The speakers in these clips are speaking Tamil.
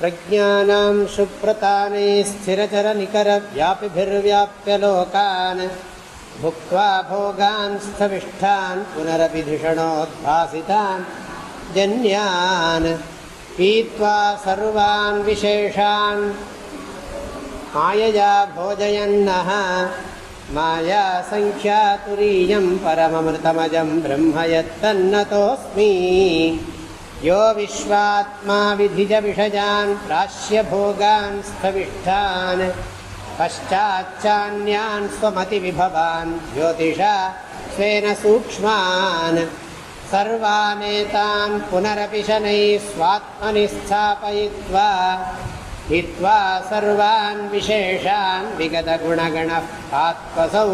प्रज्ञानां सुप्रतानै स्थिरचरनिकरव्यापिभिर्व्याप्य लोकान् भुक्त्वा भोगान् स्थविष्ठान् पुनरपि धिषणोद्भासितान् जन्यान् पीत्वा सर्वान् विशेषान् मायया भोजयन्नः। माया सङ्ख्यातुरीयं परममृतमजं ब्रह्म यत्तन्नतोऽस्मि यो विश्वात्मा विधिजविषजान् प्राश्यभोगान् स्थविष्ठान् पश्चाच्चान्यान् स्वमतिविभवान्, ज्योतिषा स्वेन सूक्ष्मान् सर्वानेतान् पुनरपि शनैः स्वात्मनि स्थापयित्वा हित्वा सर्वान् विशेषान् विगतगुणगणः आत्मसौ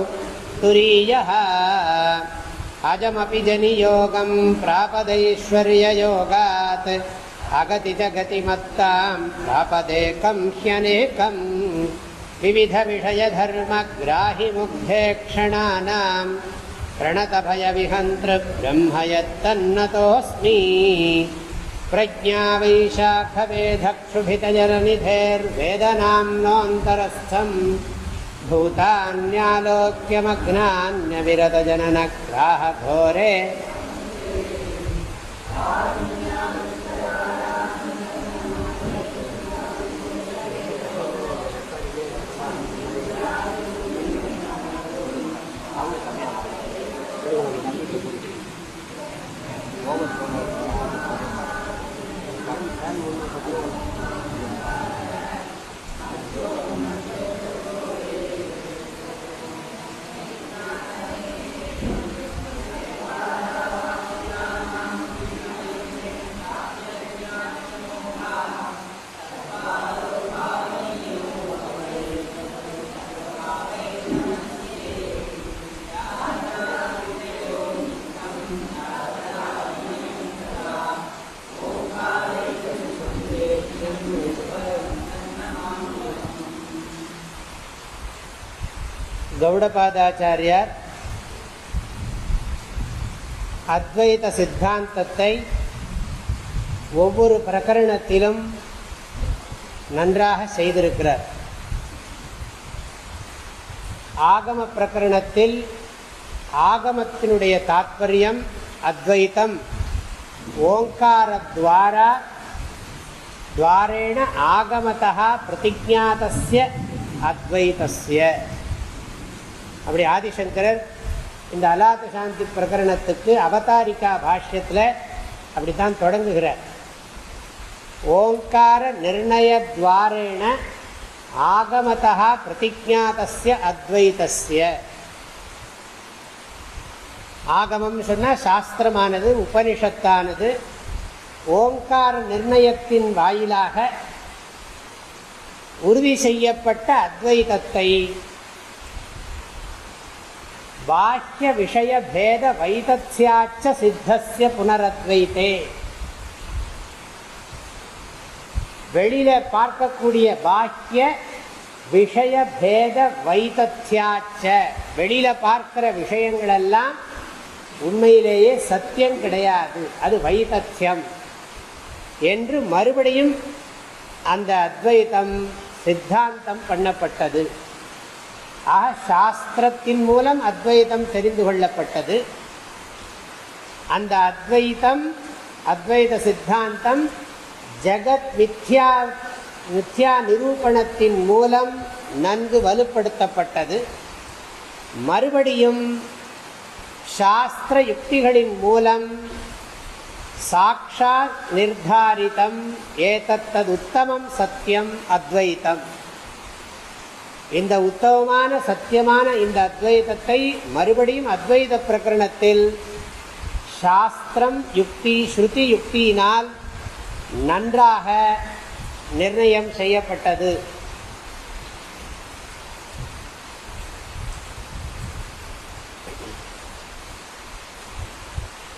तुरीयः। अजमपि जनियोगं प्रापदैश्वर्ययोगात्। अगति च गतिमत्तां प्रापदेकं ह्यनेकं। विविधविषयधर्मग्राहिमुग्धे क्षणानां प्रणतभयविहन्तृब्रह्म यत्तन्नतोऽस्मि प्रज्ञा वैशाखवेधक्षुभितजननिधेर्वेदनाम्नोऽन्तरस्थम् भूतान्यालोक्यमघ्नान्यविरतजननग्राहघोरे கௌடபாதாச்சாரியார் அத்வைத சித்தாந்தத்தை ஒவ்வொரு பிரகரணத்திலும் நன்றாக செய்திருக்கிறார். ஆகம பிரகரணத்தில் ஆகமத்தினுடைய தாத்பரியம் அத்வைத்தம். ஓங்காரத்வாரா துவாரேண ஆகமதா பிரதிஜாத்திய அத்வைத்தஸ்ய. அப்படி ஆதிசங்கரர் இந்த அலாத சாந்தி பிரகரணத்துக்கு அவதாரிகா பாஷ்யத்தில் அப்படித்தான் தொடங்குகிறார். ஓங்கார நிர்ணயத்வாரேண ஆகமதா பிரதிஜாத்திய அத்வைத்தஸ்ய ஆகமம் சொன்னால் சாஸ்திரமானது உபனிஷத்தானது ஓங்கார நிர்ணயத்தின் வாயிலாக உறுதி செய்யப்பட்ட அத்வைதத்தை பாஹ்ய விஷய பேத வைத்தியாச்ச சித்தசிய புனரத்வைத்தே வெளியில பார்க்கக்கூடிய பாக்கிய விஷய பேத வைத்தியாச்ச வெளியில பார்க்கிற விஷயங்கள் எல்லாம் உண்மையிலேயே சத்தியம் கிடையாது. அது வைத்தியம் என்று மறுபடியும் அந்த அத்வைதம் சித்தாந்தம் பண்ணப்பட்டது. ஆக சாஸ்திரத்தின் மூலம் அத்வைதம் தெரிந்து கொள்ளப்பட்டது அந்த அத்வைதம் அத்வைத சித்தாந்தம் ஜகத் மித்யா மித்யா நிரூபணத்தின் மூலம் நன்கு வலுப்படுத்தப்பட்டது மறுபடியும் சாஸ்திர யுக்திகளின் மூலம் சாட்சாத் நிர்தாரிதம் ஏதத்தது உத்தமம் சத்தியம் அத்வைத்தம் இந்த உத்தமமான சத்தியமான இந்த அத்வைதத்தை மறுபடியும் அத்வைத பிரகரணத்தில் சாஸ்திரம் யுக்தி ஸ்ருதி யுக்தியினால் நன்றாக நிர்ணயம் செய்யப்பட்டது.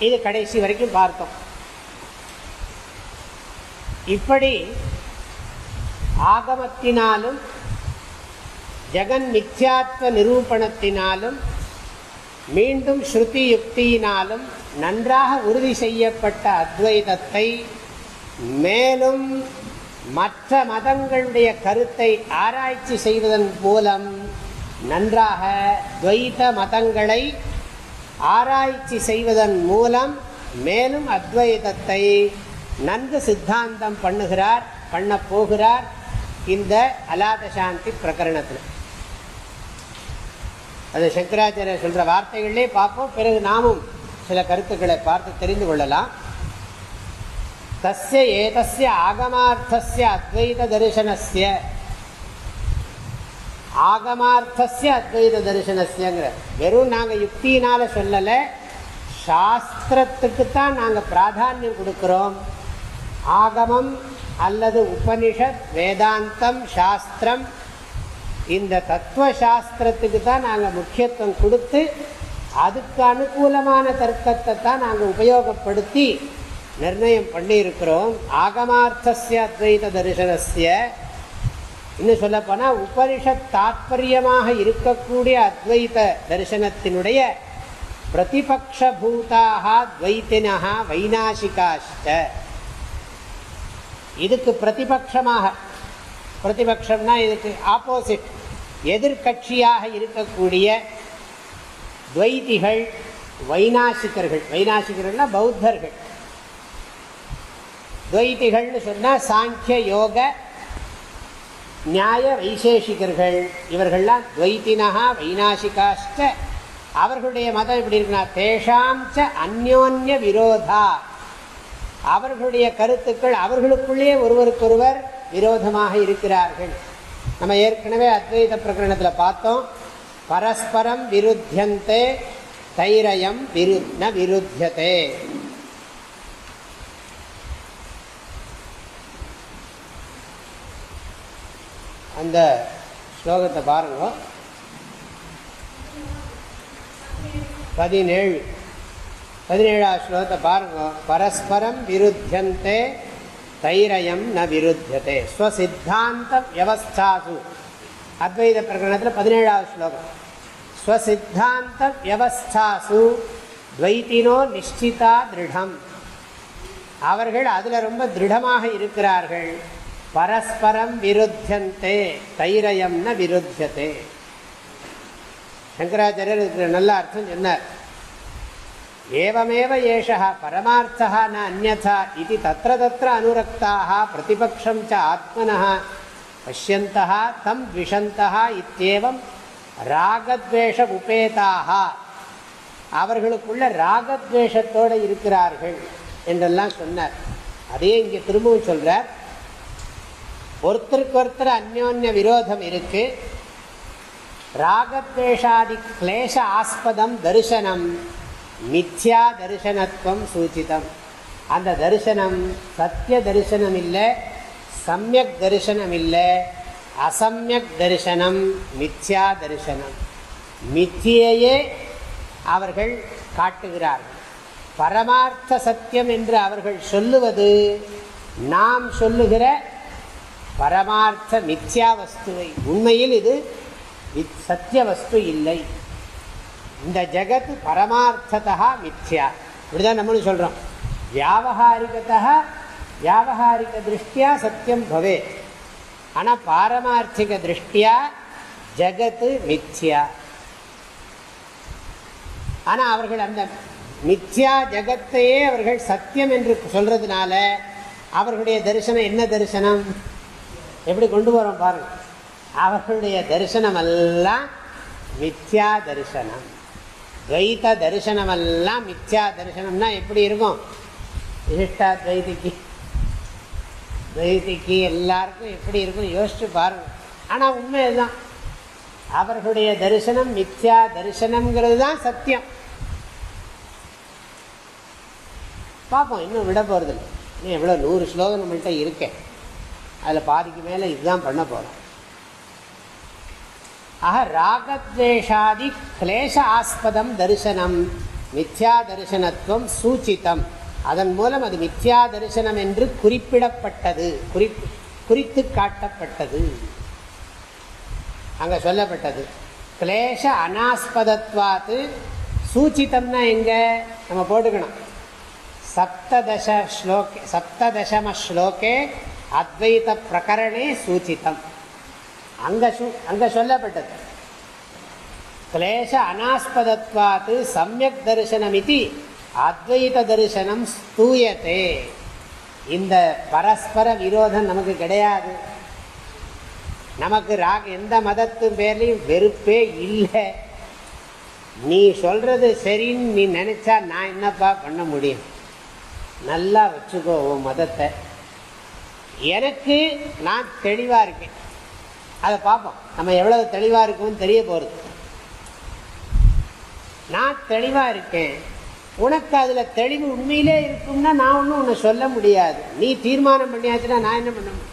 இது கடைசி வரைக்கும் பார்த்தோம். இப்படி ஆகமத்தினாலும் ஜெகன் மித்யாத்வ நிரூபணத்தினாலும் மீண்டும் ஸ்ருதி யுக்தியினாலும் நன்றாக உறுதி செய்யப்பட்ட அத்வைதத்தை மேலும் மற்ற மதங்களுடைய கருத்தை ஆராய்ச்சி செய்வதன் மூலம் நன்றாக துவைத மதங்களை ஆராய்ச்சி செய்வதன் மூலம் மேலும் அத்வைதத்தை நன்கு சித்தாந்தம் பண்ணுகிறார் பண்ண போகிறார் இந்த அலாத சாந்தி பிரகரணத்தில். அது சங்கராச்சாரியர் சொல்கிற வார்த்தைகளிலே பார்ப்போம். பிறகு நாமும் சில கருத்துக்களை பார்த்து தெரிந்து கொள்ளலாம். தஸ்ய ஏதஸ்ய ஆகமார்த்தஸ்ய அத்வைத தரிசனஸ்ய. ஆகமார்த்தஸ்ய அத்வைத தரிசனஸ்யங்கிற. வெறும் நாங்கள் யுக்தியினால் சொல்லலை. சாஸ்திரத்துக்கு தான் நாங்கள் பிராதானியம் கொடுக்குறோம். ஆகமம் அல்லது உபனிஷத் வேதாந்தம் சாஸ்திரம் இந்த தத்துவ சாஸ்திரத்துக்கு தான் நாங்கள் முக்கியத்துவம் கொடுத்து அதுக்கு அனுகூலமான தர்க்கத்தை தான் நாங்கள் உபயோகப்படுத்தி நிர்ணயம் பண்ணியிருக்கிறோம். ஆகமார்த்தசிய அத்வைத தரிசனசிய இன்னும் சொல்லப்போனால் உபனிஷத் தாத்பரியமாக இருக்கக்கூடிய அத்வைத தரிசனத்தினுடைய பிரதிபக்ஷபூதாக துவைத்தினா வைநாசிகாஷ்ட. இதுக்கு பிரதிபக்ஷமாக பிரதிபக்ஷம்னா இதுக்கு ஆப்போசிட். எதிர்கட்சியாக இருக்கக்கூடிய துவைதிகள் வைநாசிகர்கள். வைநாசிகர்கள்னா பௌத்தர்கள். துவைதிகள்னு சொன்னால் சாங்கிய யோக நியாய வைசேஷிகர்கள். இவர்கள்லாம் துவைத்தினகா வைநாசிகாஷ்ட. அவர்களுடைய மதம் எப்படி இருக்குன்னா தேஷாம் ச அந்யோன்ய விரோதா. அவர்களுடைய கருத்துக்கள் அவர்களுக்குள்ளேயே ஒருவருக்கொருவர் விரோதமாக இருக்கிறார்கள். நம்ம ஏற்கனவே அத்வைத பிரகரணத்தில் பார்த்தோம். பரஸ்பரம் விருத்தியந்தே தைரயம் விரு ந விருத்தியதே. அந்த ஸ்லோகத்தை பாருங்க. பதினேழு. பதினேழாவது ஸ்லோகத்தை பாருங்க. பரஸ்பரம் விருத்தியந்தே தைரயம் ந விருத்தியதே. ஸ்வசித்தாந்த வியவஸ்தாசு. அத்வைத பிரகடனத்தில் பதினேழாவது ஸ்லோகம். ஸ்வசித்தாந்த வியவஸ்தாசு. துவைத்தினோ நிஷ்டிதா திருடம். அவர்கள் அதில் ரொம்ப திருடமாக இருக்கிறார்கள். பரஸ்பரம் விருத்தியந்தே. தைரயம் ந விருத்தியதே. சங்கராச்சாரியர் இதுக்கு நல்ல அர்த்தம் சொன்னார். ஏவமேவ ஏஷா பரமார்த்தா ந அந்நா இது தத்திர தத்திர அனுரக்தாக பிரதிபக்ஷம் ச ஆத்மனா பசியந்தா தம் த்விஷந்தா இத்தேவம் ராகத்வேஷ உபேதாக அவர்களுக்குள்ள ராகத்வேஷத்தோடு இருக்கிறார்கள் என்றெல்லாம் சொன்னார். அதையே இங்கே திரும்பவும் சொல்கிறார் ஒருத்தருக்கு ஒருத்தர் அந்யோன்ய விரோதம் இருக்கு. ராகத்வேஷாதி கிளேஷ ஆஸ்பதம் தரிசனம். மித்யா தரிசனத்துவம் சூச்சிதம். அந்த தரிசனம் சத்திய தரிசனம் இல்லை சமயக் தரிசனம் இல்லை அசம்யக் தரிசனம் மித்யா தரிசனம் மித்தியையே அவர்கள் காட்டுகிறார்கள். பரமார்த்த சத்தியம் என்று அவர்கள் சொல்லுவது நாம் சொல்லுகிற பரமார்த்த மித்யா வஸ்துவை. உண்மையில் இது சத்திய வஸ்து இல்லை. இந்த ஜெகத் பரமார்த்ததா மித்யா. இப்படிதான் நம்மளும் சொல்கிறோம் வியாபகாரிகத்தா வியாபகாரிக திருஷ்டியா சத்தியம் பவே. ஆனால் பாரமார்த்திக திருஷ்டியா ஜகத்து மித்யா. ஆனால் அவர்கள் அந்த மித்யா ஜகத்தையே அவர்கள் சத்தியம் என்று சொல்றதுனால அவர்களுடைய தரிசனம் என்ன தரிசனம்? எப்படி கொண்டு போகிறோம் பாருங்கள் அவர்களுடைய தரிசனம் எல்லாம் மித்யா தரிசனம். துவைத தரிசனமெல்லாம் மித்யா தரிசனம்னா எப்படி இருக்கும் விசிஷ்டா துவைதிக்கு துவைதிக்கு எல்லாருக்கும் எப்படி இருக்கும் யோசிச்சு பாருங்க ஆனால் உண்மை இதுதான் அவர்களுடைய தரிசனம் மித்யா தரிசனம்ங்கிறது தான் சத்தியம் பார்ப்போம் இன்னும் விட போகிறதில்லை இன்னும் எவ்வளோ நூறு ஸ்லோகம் நம்மள்கிட்ட இருக்கேன் அதில் பாதிக்கு மேலே இதுதான் பண்ண போகிறோம் ஆக ராகத்வேஷாதி கிளேஷ ஆஸ்பதம் தரிசனம். மித்யா தரிசனத்துவம் சூச்சித்தம். அதன் மூலம் அது மித்யா தரிசனம் என்று குறிப்பிடப்பட்டது. குறிப்பு குறித்து காட்டப்பட்டது. அங்கே சொல்லப்பட்டது. கிளேஷ அனாஸ்பதத்வாத்து சூச்சித்தம்னா எங்க? நம்ம போட்டுக்கணும். சப்ததச ஸ்லோகே சப்ததசம ஸ்லோகே அத்வைத பிரகரணே சூச்சிதம் அங்க அங்க சொல்லப்பட்டது. கிளேச அனாஸ்பதத்வாத்து சமயக் தரிசனமிதி அத்வைத தரிசனம் ஸ்தூயத்தே இந்த பரஸ்பர விரோதம் நமக்கு கிடையாது. நமக்கு ராக எந்த மதத்து பேர்லையும் வெறுப்பே இல்லை. நீ சொல்றது சரின்னு நீ நினைச்சா நான் என்னப்பா பண்ண முடியும்? நல்லா வச்சுக்கோ உன் மதத்தை. எனக்கு நான் தெளிவாக இருக்கேன். அதை பார்ப்போம். நம்ம எவ்வளவு தெளிவாக இருக்கும்னு தெரிய போகிறது நான் தெளிவாக இருக்கேன். உனக்கு அதில் தெளிவு உண்மையிலே இருக்கும்னா நான் ஒன்றும் உன்னை சொல்ல முடியாது. நீ தீர்மானம் பண்ணியாச்சுன்னா நான் என்ன பண்ண முடியும்?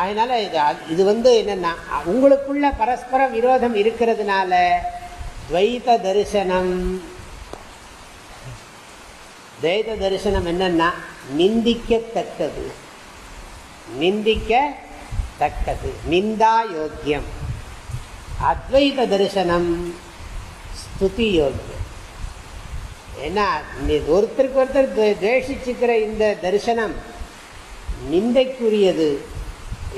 அதனால இது இது வந்து என்னென்னா உங்களுக்குள்ள பரஸ்பர விரோதம் இருக்கிறதுனால துவைத தரிசனம். துவைத தரிசனம் என்னென்னா நிந்திக்கத்தக்கது. நிந்திக்க தக்கது. நிந்தா யோக்கியம் அத்வைத தரிசனம் ஸ்துதி யோக்கியம் ஏன்னா ஒருத்தருக்கு ஒருத்தர் துவேஷிச்சுக்கிற இந்த தரிசனம் நிந்தைக்குரியது.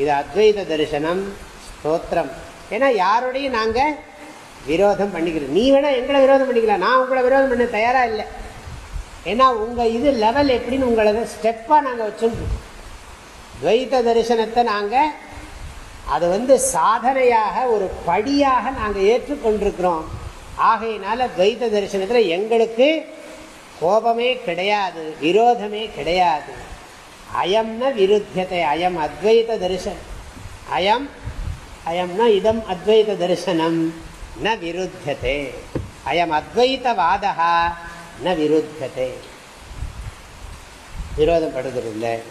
இது அத்வைத தரிசனம் ஸ்தோத்திரம். ஏன்னா யாரோடையும் நாங்கள் விரோதம் பண்ணிக்கிறோம். நீ வேணா எங்களை விரோதம் பண்ணிக்கலாம். நான் உங்களை விரோதம் பண்ண தயாராக இல்லை. ஏன்னா உங்கள் இது லெவல் எப்படின்னு உங்களை ஸ்டெப்பாக நாங்கள் வச்சுருக்கோம். துவைத்த தரிசனத்தை நாங்கள் அது வந்து சாதனையாக ஒரு படியாக நாங்கள் ஏற்றுக்கொண்டிருக்கிறோம். ஆகையினால துவைத தரிசனத்தில் எங்களுக்கு கோபமே கிடையாது விரோதமே கிடையாது. அயம்ன விருத்தியத்தை அயம் அத்வைத தரிசனம். அயம் அயம்னா இதம் அத்வைத தரிசனம் ந விருத்தியதே. அயம் அத்வைத்தவாதா ந விருத்தியதே. விரோதப்படுகிறது இல்லை.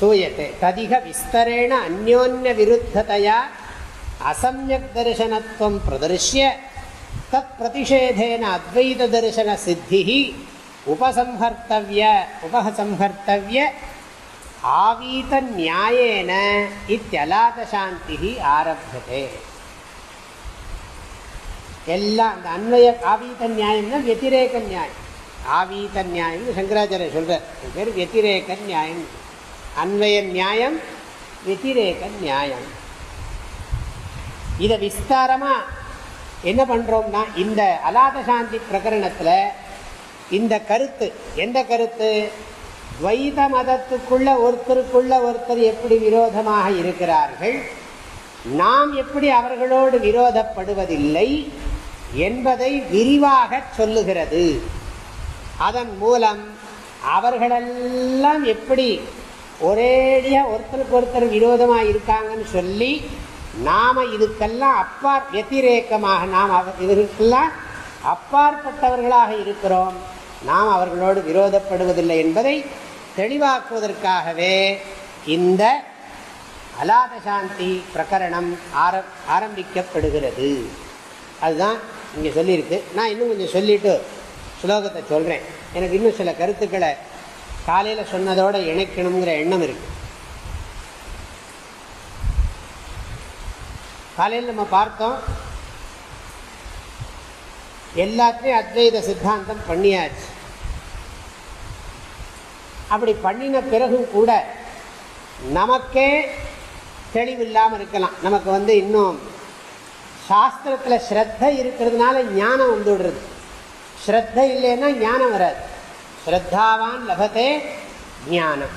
ஸ்தூயத்தை तदिह विस्तरेण अन्योन्यविरुद्धतया असम्यक् दर्शनत्वं தரிசனத்துவம் तत्प्रतिषेधेन தத் பிரதிஷேதேன அத்வைத தரிசன சித்தி உபசம்ஹர்த்தவிய உபசம்ஹர்த்தவிய ஆவீத நியாயேன இத்தியலாத சாந்தி எல்லாம் அந்த அன்வய ஆவீத நியாயம்னா வத்திரேக நியாயம் ஆவீத நியாயம்னு சங்கராச்சாரிய சொல்கிறார் பேர் வத்திரேக நியாயம் அன்வய நியாயம் வெத்திரேக நியாயம். இதை விஸ்தாரமா என்ன பண்றோம்னா இந்த அலாத சாந்தி பிரகரணத்தில் இந்த கருத்து எந்த கருத்து? துவைத மதத்துக்குள்ள ஒருத்தருக்குள்ள ஒருத்தர் எப்படி விரோதமாக இருக்கிறார்கள்? நாம் எப்படி அவர்களோடு விரோதப்படுவதில்லை என்பதை விரிவாக சொல்லுகிறது. அதன் மூலம் அவர்களெல்லாம் எப்படி ஒரேடியாக ஒருத்தருக்கு ஒருத்தர் விரோதமாக இருக்காங்கன்னு சொல்லி நாம் இதுக்கெல்லாம் அப்பா வத்திரேக்கமாக நாம் இதற்கெல்லாம் அப்பாற்பட்டவர்களாக இருக்கிறோம். நாம் அவர்களோடு விரோதப்படுவதில்லை என்பதை தெளிவாக்குவதற்காகவே இந்த அலாத சாந்தி பிரகரணம் ஆர ஆரம்பிக்கப்படுகிறது. அதுதான் இங்கே சொல்லியிருக்கு. நான் இன்னும் கொஞ்சம் சொல்லிவிட்டு ஸ்லோகத்தை சொல்கிறேன் எனக்கு இன்னும் சில கருத்துக்களை காலையில் சொன்னதோடு இணைக்கணுங்கிற எண்ணம் இருக்கு. காலையில் நம்ம பார்த்தோம் எல்லாத்தையும் அத்வைத சித்தாந்தம் பண்ணியாச்சு. அப்படி பண்ணின பிறகும் கூட நமக்கே தெளிவில்லாமல் இருக்கலாம். நமக்கு வந்து இன்னும் சாஸ்திரத்தில் ஸ்ரத்த இருக்கிறதுனால ஞானம் வந்து விடுறது ஸ்ரத்த இல்லைன்னா ஞானம் வராது. ஸ்ரத்தாவான் லபத்தே ஞானம்.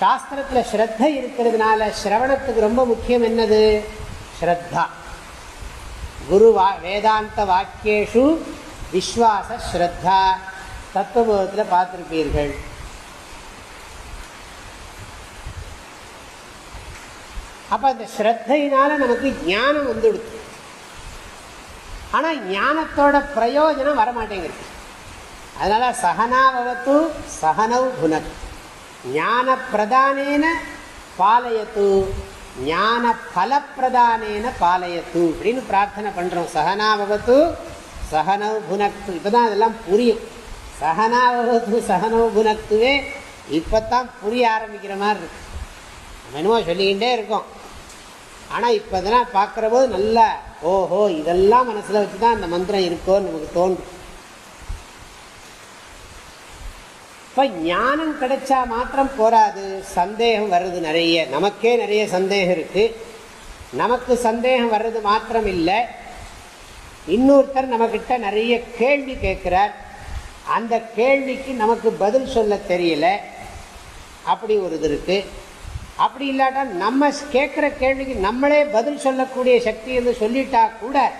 சாஸ்திரத்தில் ஸ்ரத்த இருக்கிறதுனால சிரவணத்துக்கு ரொம்ப முக்கியம் என்னது? ஸ்ரத்தா. குரு வா வேதாந்த வாக்கியேஷு விஸ்வாச ஸ்ரத்தா. தத்துவபோதத்தில் பார்த்துருப்பீர்கள். அப்போ அந்த ஸ்ரத்தையினால நமக்கு ஞானம் வந்துடுது. ஆனால் ஞானத்தோட பிரயோஜனம் வரமாட்டேங்கிறது அதனால சகனாவத்து சகனவ் புனக் ஞான பிரதானேன பாலயத்து. ஞான பலப்பிரதானேன பாலயத்து அப்படின்னு பிரார்த்தனை பண்ணுறோம் சகனாவத்து சகனவ் புனக்து இப்போ தான் அதெல்லாம் புரியும். சகனாவத்து சகனவ் புனக்துவே இப்போ தான் புரிய ஆரம்பிக்கிற மாதிரி இருக்கு. என்னமோ சொல்லிக்கிட்டே இருக்கோம். ஆனால் இப்போ இதெல்லாம் பார்க்குற போது நல்லா ஓஹோ இதெல்லாம் மனசில் வச்சு தான் அந்த மந்திரம் இருக்கோன்னு நமக்கு தோன்றும். இப்போ ஞானம் கிடைச்சா மாத்திரம் போராது. சந்தேகம் வர்றது நிறைய. நமக்கே நிறைய சந்தேகம் இருக்கு. நமக்கு சந்தேகம் வர்றது மாத்திரம் இல்லை. இன்னொருத்தர் நம்மக்கிட்ட நிறைய கேள்வி கேட்குறார். அந்த கேள்விக்கு நமக்கு பதில் சொல்ல தெரியல. அப்படி ஒரு இது இருக்குது அப்படி இல்லாட்டா நம்ம கேட்குற கேள்விக்கு நம்மளே பதில் சொல்லக்கூடிய சக்தி என்று சொல்லிட்டா கூட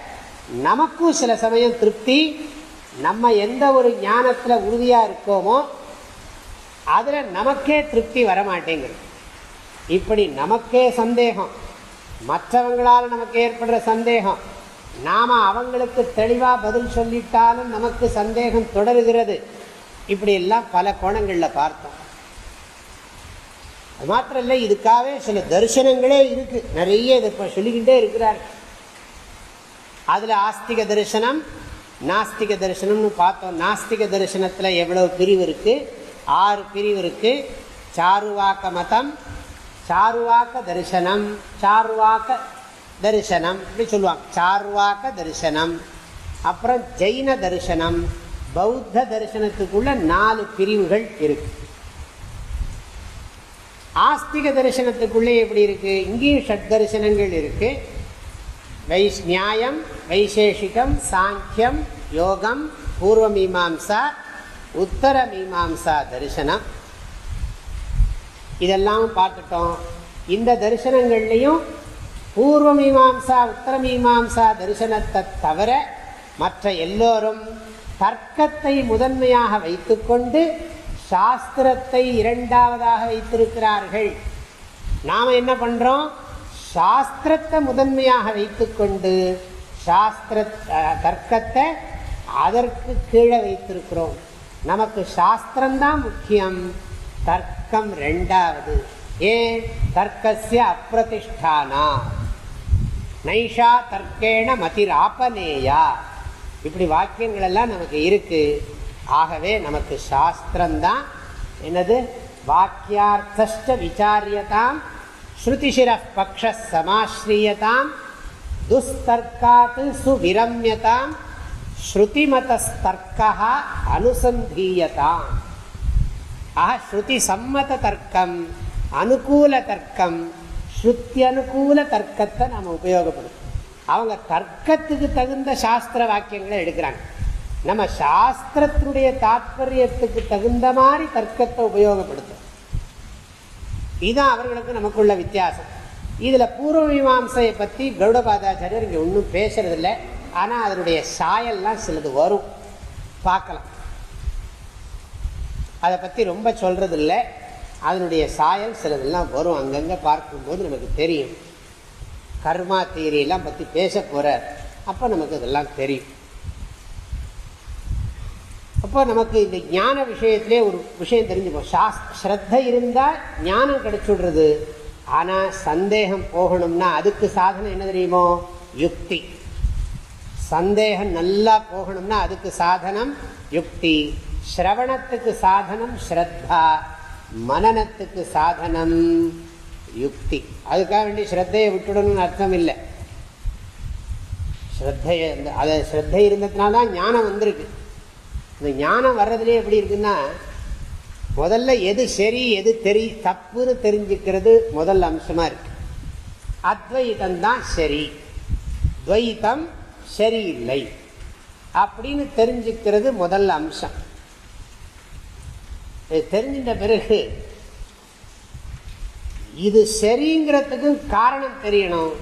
நமக்கும் சில சமயம் திருப்தி. நம்ம எந்த ஒரு ஞானத்தில் உறுதியாக இருக்கோமோ அதில் நமக்கே திருப்தி வரமாட்டேங்கிறது இப்படி நமக்கே சந்தேகம். மற்றவங்களால் நமக்கு ஏற்படுற சந்தேகம். நாம் அவங்களுக்கு தெளிவாக பதில் சொல்லிட்டாலும் நமக்கு சந்தேகம் தொடருகிறது. இப்படி எல்லாம் பல கோணங்களில் பார்த்தோம். அது மாத்திரம் இல்லை இதுக்காகவே சில தரிசனங்களே இருக்குது நிறைய இதை இப்போ சொல்லிக்கிட்டே இருக்கிறார். அதில் ஆஸ்திக தரிசனம் நாஸ்திக தரிசனம்னு பார்த்தோம். நாஸ்திக தரிசனத்தில் எவ்வளோ பிரிவு இருக்குது ஆறு பிரிவு இருக்குது சாருவாக்க மதம் சாருவாக்க தரிசனம் சாருவாக்க தரிசனம் இப்படி சொல்லுவாங்க. சார்வாக்க தரிசனம் அப்புறம் ஜெயின தரிசனம் பௌத்த தரிசனத்துக்குள்ள நாலு பிரிவுகள் இருக்கு. ஆஸ்திக தரிசனத்துக்குள்ளே எப்படி இருக்கு? இங்கேயும் ஷட் தரிசனங்கள் இருக்கு. வைஸ் நியாயம் வைசேஷிகம் சாங்கியம் யோகம் பூர்வ மீமாம்சா உத்தர மீமாம்சா தரிசனம். இதெல்லாம் பார்த்துட்டோம். இந்த தரிசனங்கள்லையும் பூர்வ மீமாம்சா உத்தர மீமாம்சா தரிசனத்தை தவிர மற்ற எல்லோரும் தர்க்கத்தை முதன்மையாக வைத்துக்கொண்டு சாஸ்திரத்தை இரண்டாவதாக வைத்திருக்கிறார்கள். நாம் என்ன பண்ணுறோம் சாஸ்திரத்தை முதன்மையாக வைத்துக்கொண்டு சாஸ்திர தர்க்கத்தை அதற்கு கீழே வைத்திருக்கிறோம். நமக்கு சாஸ்திரம்தான் முக்கியம். தர்க்கம் ரெண்டாவது. ஏன் தர்க்கசிய அப்பிரதிஷ்டானா? நைஷா தர்க்கேண மதிராப்பனேயா இப்படி வாக்கியங்கள் எல்லாம் நமக்கு இருக்கு. ஆகவே நமக்கு சாஸ்திரம்தான் என்னது? வாக்கியார்த்த விசாரியதாம் ஸ்ருதிசிர பக்ஷ சமாஸ்ரீயதாம் துஸ்தர்க்காத்து சுவிரம்யதாம் ஸ்ருதிமதஸ்தர்க்கா அனுசந்தீயதாம் ஆக ஸ்ருதி சம்மத தர்க்கம் அனுகூல தர்க்கம் ஸ்ருத்தி அனுகூல தர்க்கத்தை நாம் உபயோகப்படுத்தும் அவங்க தர்க்கத்துக்கு தகுந்த சாஸ்திர வாக்கியங்களை எடுக்கிறாங்க. நம்ம சாஸ்திரத்தினுடைய தாத்பரியத்துக்கு தகுந்த மாதிரி தர்க்கத்தை உபயோகப்படுத்தும் இதுதான் அவர்களுக்கு நமக்குள்ள வித்தியாசம். இதில் பூர்வ மீமாசையை பற்றி கௌடபாதாச்சாரியர் இங்கே ஒன்றும் பேசுறதில்லை. ஆனால் அதனுடைய சாயல்லாம் சிலது வரும். பார்க்கலாம். அதை பற்றி ரொம்ப சொல்கிறது இல்லை அதனுடைய சாயல் சிலதெல்லாம் வரும். அங்கங்கே பார்க்கும்போது நமக்கு தெரியும். கர்மா தீரியெல்லாம் பற்றி பேச போகிறார் அப்போ நமக்கு இதெல்லாம் தெரியும். அப்போ நமக்கு இந்த ஞான விஷயத்திலே ஒரு விஷயம் தெரிஞ்சுப்போம். சாஸ் ஸ்ரத்த இருந்தால் ஞானம் கிடைச்சுடுறது. ஆனால் சந்தேகம் போகணும்னா அதுக்கு சாதனை என்ன தெரியுமோ? யுக்தி. சந்தேகம் நல்லா போகணும்னா அதுக்கு சாதனம் யுக்தி. ஸ்ரவணத்துக்கு சாதனம் ஸ்ரத்தா. மனநத்துக்கு சாதனம் யுக்தி. அதுக்காக வேண்டி ஸ்ரத்தையை விட்டுடணும்னு அர்த்தம் இல்லை ஸ்ரத்தையை அதை ஸ்ரத்தை இருந்ததுனால ஞானம் வந்திருக்கு. இந்த ஞானம் வர்றதுலேயே எப்படி இருக்குன்னா முதல்ல எது சரி எது தெரி தப்புன்னு தெரிஞ்சுக்கிறது முதல் அம்சமாக இருக்கு. அத்வைதம் தான் சரி. துவைத்தம் சரியில்லை. அப்படின்னு தெரிஞ்சுக்கிறது முதல் அம்சம். இது தெரிஞ்சின்ற பிறகு இது சரிங்கிறதுக்கும் காரணம் தெரியணும்.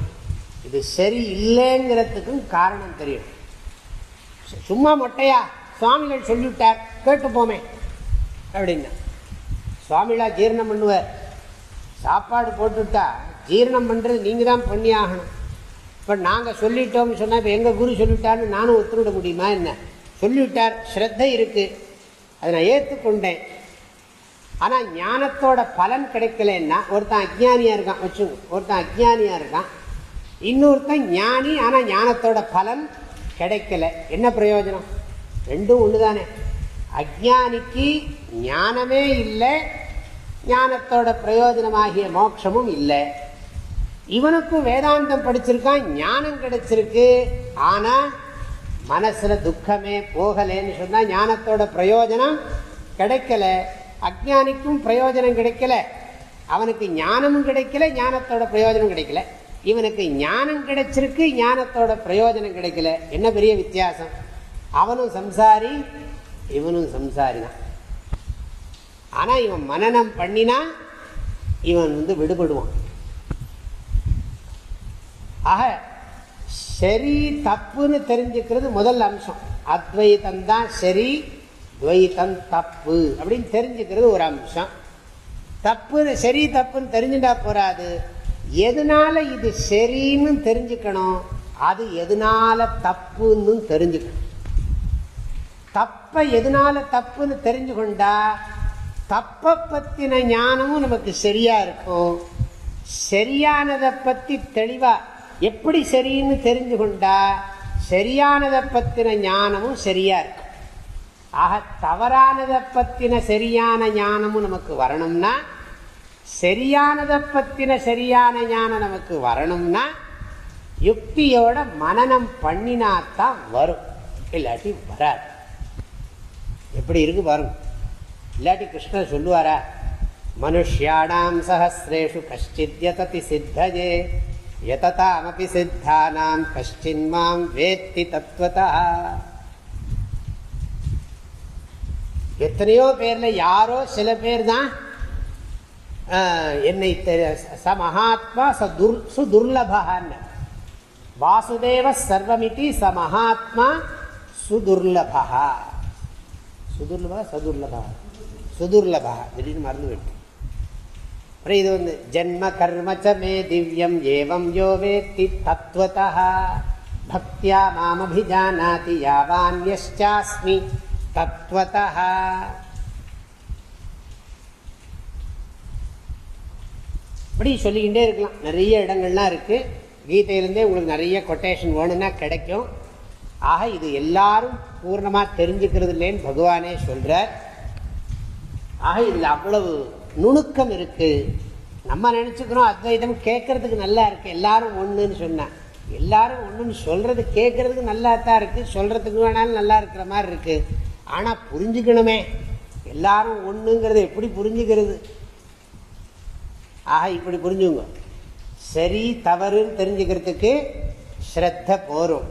இது சரி இல்லைங்கிறதுக்கும் காரணம் தெரியணும். சும்மா மொட்டையா சுவாமிகள் சொல்லிவிட்டார் கேட்டு போமே அப்படின்னா. சுவாமிகளா ஜீரணம் பண்ணுவார். சாப்பாடு போட்டுவிட்டா ஜீரணம் பண்ணுறது நீங்கள் தான் பண்ணி ஆகணும் இப்போ நாங்கள் சொல்லிட்டோம்னு சொன்னால் இப்போ எங்கள் குரு சொல்லிட்டார்னு நானும் ஒத்துவிட முடியுமா என்ன? சொல்லிவிட்டார். ஸ்ரத்தை இருக்குது அதை நான் ஏற்றுக்கொண்டேன் ஆனால் ஞானத்தோட பலன் கிடைக்கலன்னா ஒருத்தன் அஜ்ஞானியாக இருக்கான் வச்சு ஒருத்தன் அஜ்ஞானியாக இருக்கான். இன்னொருத்தன் ஞானி ஆனால் ஞானத்தோட பலன் கிடைக்கல. என்ன பிரயோஜனம்? ரெண்டும் ஒன்று தானே அஜானிக்கு ஞானமே இல்லை ஞானத்தோட பிரயோஜனமாகிய மோட்சமும் இல்லை. இவனுக்கும் வேதாந்தம் படிச்சிருக்கான் ஞானம் கிடைச்சிருக்கு. ஆனால் மனசில் துக்கமே போகலேன்னு சொன்னால் ஞானத்தோட பிரயோஜனம் கிடைக்கல. அஜானிக்கும் பிரயோஜனம் கிடைக்கல. அவனுக்கு ஞானமும் கிடைக்கல ஞானத்தோட பிரயோஜனம் கிடைக்கல. இவனுக்கு ஞானம் கிடைச்சிருக்கு ஞானத்தோட பிரயோஜனம் கிடைக்கல. என்ன பெரிய வித்தியாசம்? அவனும் சம்சாரி இவனும் சம்சாரி தான். ஆனால் இவன் மனநம் பண்ணினா இவன் வந்து விடுபடுவான். ஆக சரி தப்புன்னு தெரிஞ்சுக்கிறது முதல் அம்சம். அத்வைதம் தான் சரி துவைத்தம் தப்பு அப்படின்னு தெரிஞ்சுக்கிறது ஒரு அம்சம். தப்புன்னு சரி தப்புன்னு தெரிஞ்சுட்டா போறாது. எதனால இது சரின்னு தெரிஞ்சுக்கணும்? அது எதனால தப்புன்னு தெரிஞ்சுக்கணும். தப்பை எதனால தப்புன்னு தெரிஞ்சு கொண்டா தப்பை பற்றின ஞானமும் நமக்கு சரியா இருக்கும். சரியானதை பற்றி தெளிவா எப்படி சரின்னு தெரிஞ்சு கொண்டா சரியானதை பற்றின ஞானமும் சரியா இருக்கும். ஆக தவறானதை பற்றின சரியான ஞானமும் நமக்கு வரணும்னா சரியானதை பற்றின சரியான ஞானம் நமக்கு வரணும்னா யுக்தியோட மனநம் பண்ணினாத்தான் வரும். இல்லாட்டி வராது. எப்படி இருக்கு வரும் இல்லாட்டி கிருஷ்ணர் சொல்லுவாரா மனுஷியாடாம் சஹசிரேஷு கஷ்டித்யததி சித்தஜே. எததாமபி சித்தானாம் கஷ்டின் மாம் வேத்தி தத்துவதா எத்தனையோ பேரில் யாரோ சில பேர் தான் என்னை ச மகாத்மா ச துர் சுதுர்லபான்னு வாசுதேவ சர்வமிதி ச மகாத்மா சுதுர்லபா சுதுர்லபா சதுர்லபா சுதுர்லபா திடீர்னு மறந்து விட்டு அப்புறம் இது வந்து ஜென்ம கர்மச்ச மே திவ்யம் ஏவம் யோ வேத்தி தத்துவதா பக்தியா மாமபிஜானாதி யாவான்யாஸ்மி தத்துவதா இப்படி சொல்லிக்கிட்டே இருக்கலாம். நிறைய இடங்கள்லாம் இருக்குது கீதையிலேருந்தே உங்களுக்கு நிறைய கொட்டேஷன் வேணும்னா கிடைக்கும். ஆக இது எல்லாரும் பூர்ணமாக தெரிஞ்சுக்கிறது இல்லைன்னு பகவானே சொல்கிறார் ஆக இதில் அவ்வளவு நுணுக்கம் இருக்குது நம்ம நினச்சிக்கிறோம் அத்வைதம் கேட்கறதுக்கு நல்லா இருக்குது எல்லாரும் ஒன்றுன்னு சொன்னேன் எல்லாரும் ஒன்றுன்னு சொல்கிறது கேட்கறதுக்கு நல்லா தான் இருக்குது சொல்கிறதுக்கு வேணாலும் நல்லா இருக்கிற மாதிரி இருக்குது ஆனால் புரிஞ்சுக்கணுமே. எல்லாரும் ஒன்றுங்கிறது எப்படி புரிஞ்சுக்கிறது? ஆக இப்படி புரிஞ்சுங்க. சரி தவறுன்னு தெரிஞ்சுக்கிறதுக்கு ஸ்ரத்த போரும்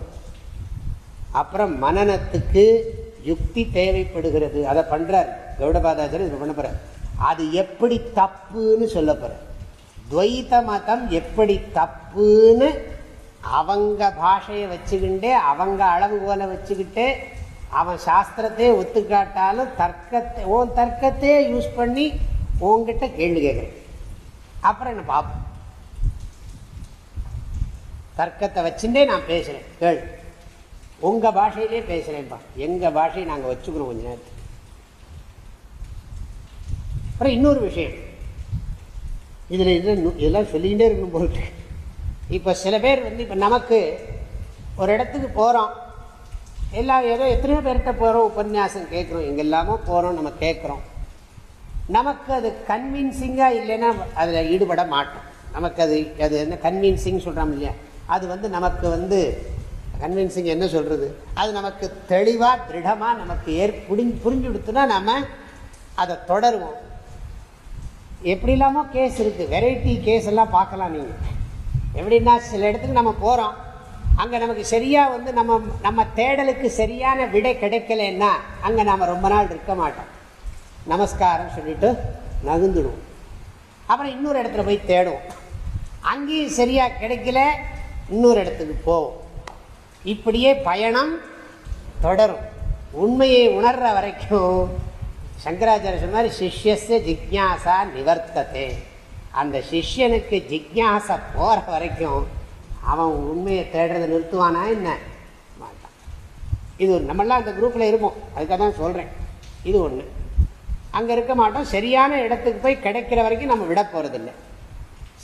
அப்புறம் மனநத்துக்கு யுக்தி தேவைப்படுகிறது. அதை பண்ணுறார் கௌடபாதாச்சாரியர் இது பண்ண போகிறார் அது எப்படி தப்புன்னு சொல்ல போற. துவைத்த மதம் எப்படி தப்புன்னு அவங்க பாஷையை வச்சுக்கிண்டே அவங்க அளவுகோலை வச்சுக்கிட்டு அவன் சாஸ்திரத்தையே ஒத்துக்காட்டாலும் தர்க்கத்தை உன் தர்க்கத்தையே யூஸ் பண்ணி உங்ககிட்ட கேள்வி கேட்குறேன் அப்புறம் என்ன பார்ப்போம் தர்க்கத்தை வச்சுட்டே நான் பேசுகிறேன் கேள். உங்கள் பாஷையிலே பேசுகிறேன்ப்பா எங்கள் பாஷையை நாங்கள் வச்சுக்கிறோம் கொஞ்ச நேரத்துக்கு அப்புறம் இன்னொரு விஷயம். இதில் இது இதெல்லாம் சொல்லிகிட்டே இருக்கணும் போட்டு இப்போ சில பேர் வந்து இப்போ நமக்கு ஒரு இடத்துக்கு போகிறோம் எல்லாம் ஏதோ எத்தனையோ பேர்கிட்ட போகிறோம் உபன்யாசம் கேட்குறோம். எங்கெல்லாமோ போகிறோம் நம்ம கேட்குறோம். நமக்கு அது கன்வின்சிங்காக இல்லைன்னா அதில் ஈடுபட மாட்டோம். நமக்கு அது அது என்ன கன்வின்சிங் சொல்கிறோம் இல்லையா? அது வந்து நமக்கு வந்து கன்வின்சிங் என்ன சொல்கிறது அது நமக்கு தெளிவாக திருடமாக நமக்கு ஏற் புரிஞ்சு புரிஞ்சு கொடுத்துனா நம்ம அதை தொடருவோம். எப்படி இல்லாமல் கேஸ் இருக்குது வெரைட்டி கேஸ் எல்லாம் பார்க்கலாம் நீங்கள் எப்படின்னா சில இடத்துக்கு நம்ம போகிறோம் அங்கே நமக்கு சரியாக வந்து நம்ம நம்ம தேடலுக்கு சரியான விடை கிடைக்கலன்னா அங்கே நாம் ரொம்ப நாள் இருக்க மாட்டோம். நமஸ்காரம் சொல்லிட்டு நகுந்துடுவோம் அப்புறம் இன்னொரு இடத்துல போய் தேடுவோம். அங்கேயும் சரியாக கிடைக்கல இன்னொரு இடத்துக்கு போவோம். இப்படியே பயணம் தொடரும். உண்மையை உணர்ற வரைக்கும் சங்கராச்சாரிய சொன்னார் சிஷ்யஸ ஜிக்யாசா நிவர்த்ததே. அந்த சிஷ்யனுக்கு ஜிக்யாசை போகிற வரைக்கும் அவன் உண்மையை தேடுறதை நிறுத்துவானா என்ன? மாட்டான். இது நம்மளாம் அந்த குரூப்பில் இருப்போம். அதுக்காக தான் சொல்கிறேன் இது ஒன்று அங்கே இருக்க மாட்டோம். சரியான இடத்துக்கு போய் கிடைக்கிற வரைக்கும் நம்ம விட போகிறதில்ல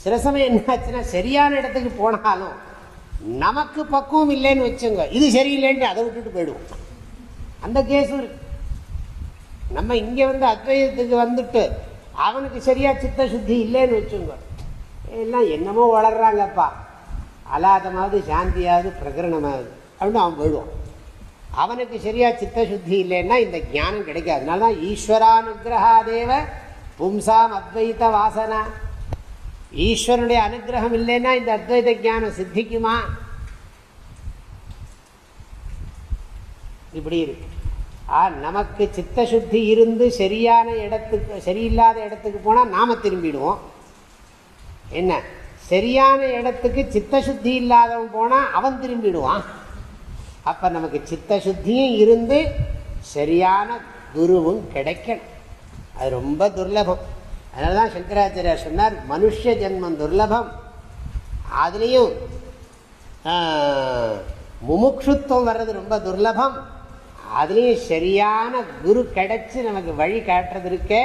சில சமயம் என்னாச்சுன்னா சரியான இடத்துக்கு போனாலும் நமக்கு பக்குவம் இல்லைன்னு வச்சுங்க. இது சரியில்லைன்ட்டு அதை விட்டுட்டு போயிடுவோம். அந்த கேஸும் இருக்குது நம்ம இங்கே வந்து அத்வைதத்துக்கு வந்துட்டு அவனுக்கு சரியா சித்த சுத்தி இல்லைன்னு வச்சுங்க. எல்லாம் என்னமோ வளர்றாங்கப்பா. அலாதமாவது சாந்தியாவது பிரகரணமாவது. அப்படின்னு அவன் போயிடுவான். அவனுக்கு சரியா சித்த சுத்தி இல்லைன்னா இந்த ஞானம் கிடைக்காது. அதனால தான் ஈஸ்வரானுகிரகாதேவ பும்சாம் அத்வைத வாசனா. ஈஸ்வரனுடைய அனுகிரகம் இல்லைன்னா இந்த அத்வைத ஜானம் சித்திக்குமா? இப்படி இருக்கு. நமக்கு சித்த சுத்தி இருந்து சரியான இடத்துக்கு சரியில்லாத இடத்துக்கு போனால் நாம் திரும்பிடுவோம். என்ன? சரியான இடத்துக்கு சித்த சுத்தி இல்லாதவன் போனால் அவன் திரும்பிடுவான். அப்போ நமக்கு சித்த சுத்தியும் இருந்து சரியான குருவும் கிடைக்கணும். அது ரொம்ப துர்லபம். அதனால தான் சங்கராச்சாரியார் சொன்னார் மனுஷ ஜென்மம் துர்லபம். அதுலேயும் முமுட்சுத்துவம் வர்றது ரொம்ப துர்லபம். அதுலேயும் சரியான குரு கிடைச்சி நமக்கு வழி காட்டுறதுக்கே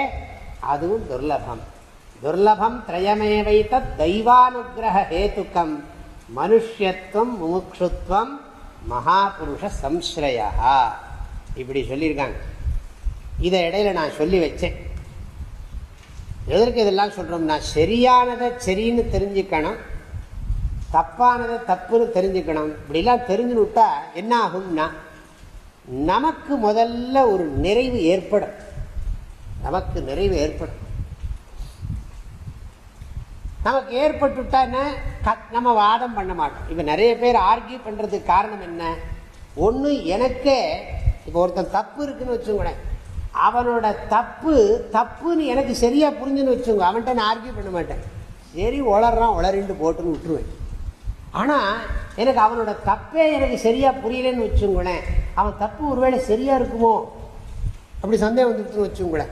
அதுவும் துர்லபம். துர்லபம் திரயமே வைத்த தெய்வானுகிரக ஹேத்துக்கம் மனுஷத்துவம் முமுட்சுத்வம் மகாபுருஷ சம்ஸ்ரயா இப்படி சொல்லியிருக்காங்க. இதை இடையில நான் சொல்லி வச்சேன். எதற்கு இதெல்லாம் சொல்கிறோம்னா சரியானதை சரின்னு தெரிஞ்சுக்கணும் தப்பானதை தப்புன்னு தெரிஞ்சுக்கணும். இப்படிலாம் தெரிஞ்சுன்னு விட்டா என்ன ஆகும்னா நமக்கு முதல்ல ஒரு நிறைவு ஏற்படும். நமக்கு நிறைவு ஏற்படும். நமக்கு ஏற்பட்டுட்டா என்ன? நம்ம வாதம் பண்ண மாட்டோம். இப்போ நிறைய பேர் ஆர்கியூ பண்ணுறதுக்கு காரணம் என்ன? ஒன்று எனக்கே இப்போ ஒருத்தன் தப்பு இருக்குன்னு வச்சுக்கோங்களேன். அவனோட தப்பு தப்புன்னு எனக்கு சரியாக புரிஞ்சுன்னு வச்சுக்கோங்க. அவன்கிட்ட நான் ஆர்கியூ பண்ண மாட்டேன். சரி உளறான் உளறிண்டு போட்டுன்னு விட்டுருவேன். ஆனால் எனக்கு அவனோட தப்பே எனக்கு சரியாக புரியலன்னு வச்சுங்களேன். அவன் தப்பு ஒருவேளை சரியாக இருக்குமோ? அப்படி சந்தேகம் வந்துட்டு வச்சுங்களேன்.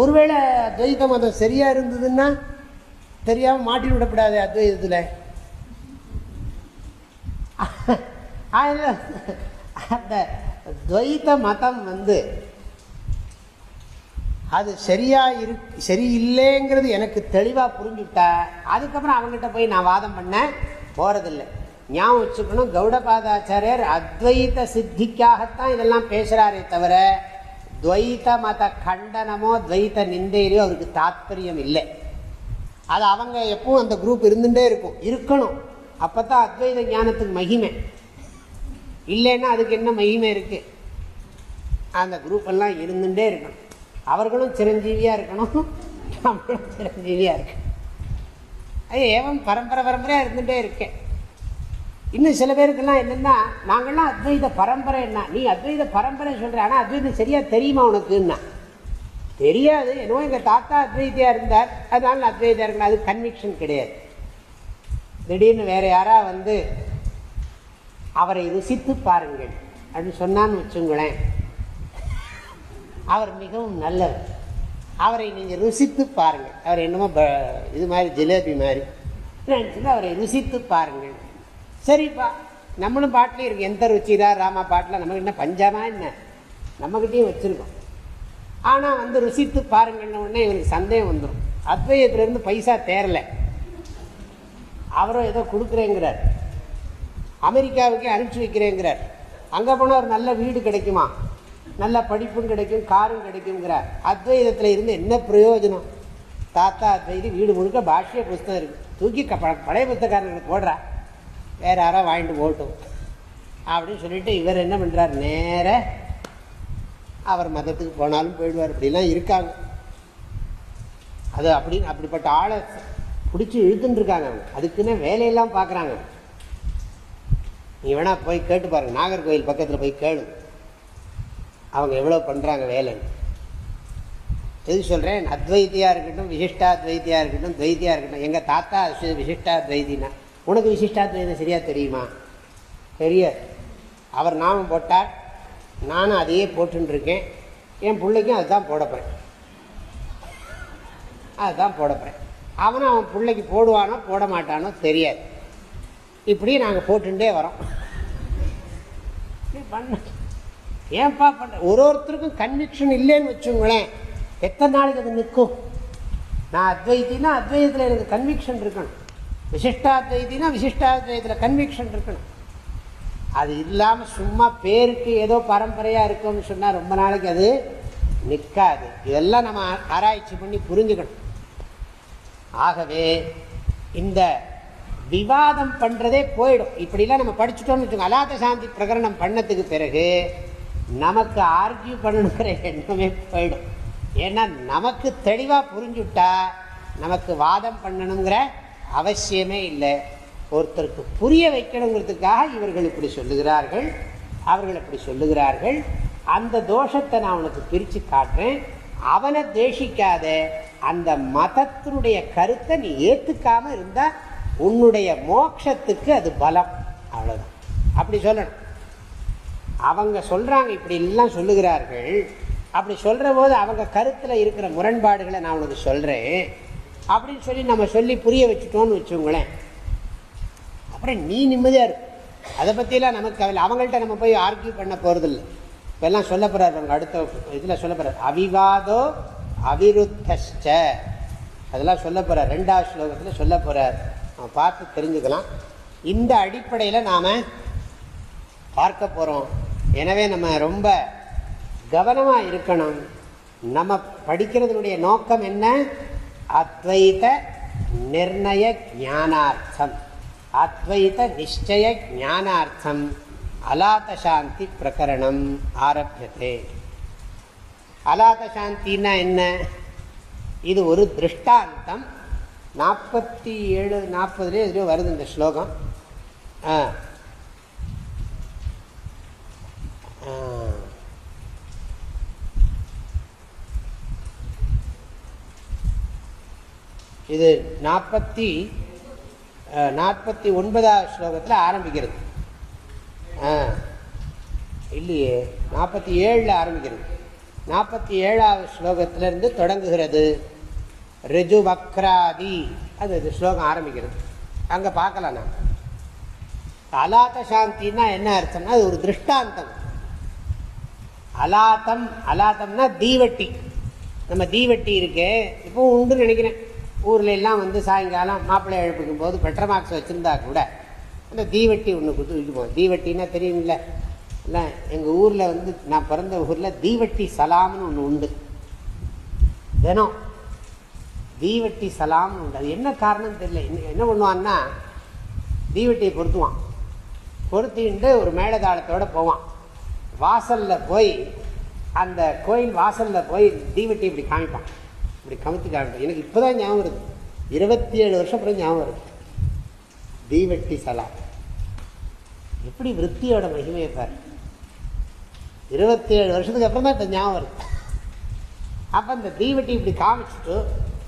ஒருவேளை துவைத மதம் சரியாக இருந்ததுன்னா தெரியாமல் மாட்டி விடப்படாது அத்வைதத்தில். அந்த துவைத்த மதம் வந்து அது சரியா இரு சரியில்லைங்கிறது எனக்கு தெளிவாக புரிஞ்சுட்டா அதுக்கப்புறம் அவங்ககிட்ட போய் நான் வாதம் பண்ணேன். போகிறதில்லை ஞாபகம் வச்சுக்கணும் கௌடபாதாச்சாரியர் அத்வைத சித்திக்காகத்தான் இதெல்லாம் பேசுகிறாரே தவிர துவைத்த மத கண்டனமோ துவைத்த நிந்தையிலையோ அவருக்கு தாத்பரியம் இல்லை. அது அவங்க எப்பவும் அந்த குரூப் இருந்துகிட்டே இருக்கும். இருக்கணும். அப்போ தான் அத்வைத ஞானத்துக்கு மகிமை. இல்லைன்னா அதுக்கு என்ன மகிமை இருக்குது அந்த குரூப் எல்லாம் இருந்துகிட்டே இருக்கணும். அவர்களும் சிரஞ்சீவியாக இருக்கணும். நம்மளும் சிரஞ்சீவியாக இருக்கணும். அது ஏவம் பரம்பரை பரம்பரையாக இருந்துகிட்டே இருக்கேன் இன்னும் சில பேருக்கெல்லாம் என்னென்னா நாங்கள்லாம் அத்வைத பரம்பரை என்ன? நீ அத்வைத பரம்பரை சொல்கிற ஆனால் அத்வைதம் சரியாக தெரியுமா உனக்குன்னா? தெரியாது. என்னவோ எங்கள் தாத்தா அத்வைத்தியாக இருந்தார். அதனால அத்வைதியாக இருக்கணும் அது கன்விக்ஷன் கிடையாது. திடீர்னு வேறு யாராக வந்து அவரை ருசித்து பாருங்கள். அப்படின்னு சொன்னான்னு வச்சுங்களேன். அவர் மிகவும் நல்லவர். அவரை நீங்கள் ருசித்து பாருங்கள். அவர் என்னமோ இது மாதிரி ஜிலேபி மாதிரி. நினச்சிட்டு அவரை ருசித்து பாருங்கள். சரிப்பா நம்மளும் பாட்டிலையும் இருக்குது எந்த ருச்சிதா ராமா பாட்டில் நமக்கு என்ன பஞ்சமாக என்ன? நம்மக்கிட்டேயும் வச்சுருக்கோம். ஆனால் வந்து ருசித்து பாருங்கன்னு உடனே இவருக்கு சந்தேகம் வந்துடும் அத்வையத்துலேருந்து பைசா தேரலை அவரும் ஏதோ கொடுக்குறேங்கிறார். அமெரிக்காவுக்கே அனுப்பிச்சி வைக்கிறேங்கிறார். அங்கே போனால் ஒரு நல்ல வீடு கிடைக்குமா? நல்ல படிப்பும் கிடைக்கும் காரும் கிடைக்குங்கிறார் அத்வைதத்தில் இருந்து என்ன பிரயோஜனம்? தாத்தா அத்வைதி வீடு முழுக்க பாஷ்ய புஸ்தகம் இருக்குது தூக்கி பழைய புத்தகாரங்களுக்கு போடுறா. வேறு யாரோ வாங்கிட்டு போட்டும் அப்படின்னு சொல்லிட்டு இவர் என்ன பண்ணுறார் நேர அவர் மதத்துக்கு போனாலும் போயிடுவார். இப்படிலாம் இருக்காங்க. அது அப்படின்னு அப்படிப்பட்ட ஆளை பிடிச்சி இழுத்துட்டுருக்காங்க அவங்க. அதுக்குன்னு வேலையெல்லாம் பார்க்குறாங்க. நீ வேணால் போய் கேட்டு பாருங்கள் நாகர்கோவில் பக்கத்தில் போய் கேளு. அவங்க எவ்வளோ பண்ணுறாங்க வேலைன்னு. எது சொல்கிறேன் அத்வைத்தியாக இருக்கட்டும் விசிஷ்டாத்வைத்தியாக இருக்கட்டும் துவைத்தியாக இருக்கட்டும். எங்கள் தாத்தா விசிஷ்டாத்வைத்தினா உனக்கு விசிஷ்டாத்வைதம் சரியாக தெரியுமா? தெரியாது அவர் நாமம் போட்டார். நானும் அதையே போட்டுருக்கேன் என் பிள்ளைக்கும் அதுதான் போடப்போகிறேன் அதுதான் போடப்பேன் அவனும் அவன் பிள்ளைக்கு போடுவானோ போட மாட்டானோ தெரியாது. இப்படி நாங்கள் போட்டுட்டே வரோம். பண்ண ஏன்பா பண்ண ஒரு ஒருத்தருக்கும் கன்விக்ஷன் இல்லைன்னு வச்சுங்களேன். எத்தனை நாளைக்கு அது நிற்கும்? நான் அத்வைத்தினா அத்வைதத்தில் எனக்கு கன்விக்ஷன் இருக்கணும். விசிஷ்டாத்வைத்தினா விசிஷ்டாத்வைத்தில் கன்விக்ஷன் இருக்கணும். அது இல்லாமல் சும்மா பேருக்கு ஏதோ பரம்பரையாக இருக்கும்னு சொன்னால் ரொம்ப நாளைக்கு அது நிற்காது இதெல்லாம் நம்ம ஆராய்ச்சி பண்ணி புரிஞ்சுக்கணும். ஆகவே இந்த விவாதம் பண்ணுறதே போயிடும். இப்படிலாம் நம்ம படிச்சுட்டோம்னு வச்சுக்கோங்க. அலாத சாந்தி பிரகரணம் பண்ணதுக்கு பிறகு நமக்கு ஆர்கியூ பண்ணணுங்கிற எண்ணமே போயிடும். ஏன்னா நமக்கு தெளிவாக புரிஞ்சுட்டா நமக்கு வாதம் பண்ணணுங்கிற அவசியமே இல்லை. ஒருத்தருக்கு புரிய வைக்கணுங்கிறதுக்காக இவர்கள் இப்படி சொல்லுகிறார்கள் அவர்கள் இப்படி சொல்லுகிறார்கள். அந்த தோஷத்தை நான் உனக்கு பிரித்து காட்டுறேன். அவனை தேசிக்காத அந்த மதத்தினுடைய கருத்தை நீ ஏற்றுக்காம இருந்தால் உன்னுடைய மோட்சத்துக்கு அது பலம். அவ்வளோதான் அப்படி சொல்லணும். அவங்க சொல்கிறாங்க இப்படி எல்லாம் சொல்லுகிறார்கள். அப்படி சொல்கிற போது அவங்க கருத்தில் இருக்கிற முரண்பாடுகளை நான் உனக்கு சொல்கிறேன் அப்படின்னு சொல்லி நம்ம சொல்லி புரிய வச்சுட்டோம்னு வச்சுங்களேன். அப்புறம் நீ நிம்மதியாக இருக்கும் அதை பற்றிலாம் நமக்கு அவள் அவங்கள்ட்ட நம்ம போய் ஆர்கியூ பண்ண போகிறதில்ல இப்போல்லாம் சொல்ல போகிறார் அவங்க அடுத்த இதில் சொல்ல போகிறார் அவிவாதோ அவிருத்தஸ்ட அதெல்லாம் சொல்ல போகிறார் ரெண்டாவது ஸ்லோகத்தில் சொல்ல போகிறார் நம்ம பார்த்து தெரிஞ்சுக்கலாம். இந்த அடிப்படையில் நாம் பார்க்க போகிறோம் எனவே நம்ம ரொம்ப கவனமாக இருக்கணும். நம்ம படிக்கிறதுனுடைய நோக்கம் என்ன? அத்வைத நிர்ணய ஞானார்த்தம். அத்வைத நிச்சய ஞானார்த்தம். அலாத சாந்தி பிரகரணம் ஆரம்பியதே அலாத சாந்தின்னா என்ன? இது ஒரு திருஷ்டாந்தம். நாற்பத்தி ஏழு நாற்பதுலேயே எதுலையோ வருது இந்த ஸ்லோகம் ஆ ஆ. இது நாற்பத்தி நாற்பத்தி ஒன்பதாவது ஸ்லோகத்தில் ஆரம்பிக்கிறது. இல்லையே நாற்பத்தி ஏழில் ஆரம்பிக்கிறது. நாற்பத்தி ஏழாவது ஸ்லோகத்திலிருந்து தொடங்குகிறது. ரிஜு வக்ராதி அது இது ஸ்லோகம் ஆரம்பிக்கிறது. அங்கே பார்க்கலாம் நான் அலாத்த சாந்தின்னா என்ன அர்த்தம்னா அது ஒரு திருஷ்டாந்தம். அலாத்தம் அலாத்தம்னா தீவட்டி. நம்ம தீவட்டி இருக்கு இப்போ உண்டுன்னு நினைக்கிறேன். ஊரில் எல்லாம் வந்து சாயங்காலம் மாப்பிள்ளை எழுப்பிக்கும் போது பெட்ரமாக்ஸ் வச்சுருந்தா கூட அந்த தீவட்டி ஒன்று கொடுத்து வைக்குவோம் தீவட்டின்னா தெரியும்ல இல்லை எங்கள் ஊரில் வந்து நான் பிறந்த ஊரில் தீவட்டி சலாம்னு ஒன்று உண்டு. தினம் தீவட்டி சலாம்னு உண்டு. அது என்ன காரணம் தெரியல. என்ன- என்ன பண்ணுவான்னா தீவட்டியை பொருத்துவான். பொருத்திட்டு ஒரு மேலதாளத்தோடு போவான். வாசலில் போய் அந்த கோயில் வாசலில் போய் தீவெட்டி இப்படி காமிப்பான். இப்படி கமுத்தி காமிப்பான். எனக்கு இப்போ தான் ஞாபகம் வருது. இருபத்தி ஏழு வருஷம் அப்புறம் ஞாபகம் வருது. தீவெட்டி சலா. எப்படி விற்பியோட மகிமையை பாரு. இருபத்தி ஏழு வருஷத்துக்கு அப்புறம் தான் இப்போ ஞாபகம் வருது. அப்போ இந்த தீவட்டி இப்படி காமிச்சிட்டு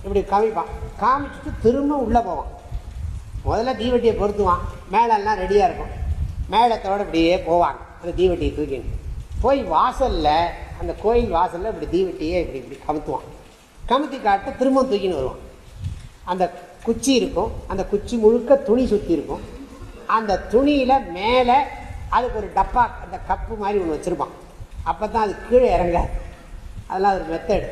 இப்படி காமிப்பான் காமிச்சிட்டு திரும்ப உள்ளே போவான். முதல்ல தீவெட்டியை பொருத்துவான். மேலெல்லாம் ரெடியாக இருக்கும். மேளத்தோட இப்படியே போவாங்க. அந்த தீவட்டியை தூக்கிட்டு போய் வாசலில் அந்த கோயில் வாசலில் இப்படி தீவெட்டியே இப்படி இப்படி கமுத்துவான் கமுத்தி காட்ட திரும்ப தூக்கின்னு வருவான். அந்த குச்சி இருக்கும். அந்த குச்சி முழுக்க துணி சுற்றி இருக்கும். அந்த துணியில் மேலே அதுக்கு ஒரு டப்பா அந்த கப்பு மாதிரி ஒன்று வச்சுருப்பான். அப்போ தான் அது கீழே இறங்காது. அதெல்லாம் ஒரு மெத்தடு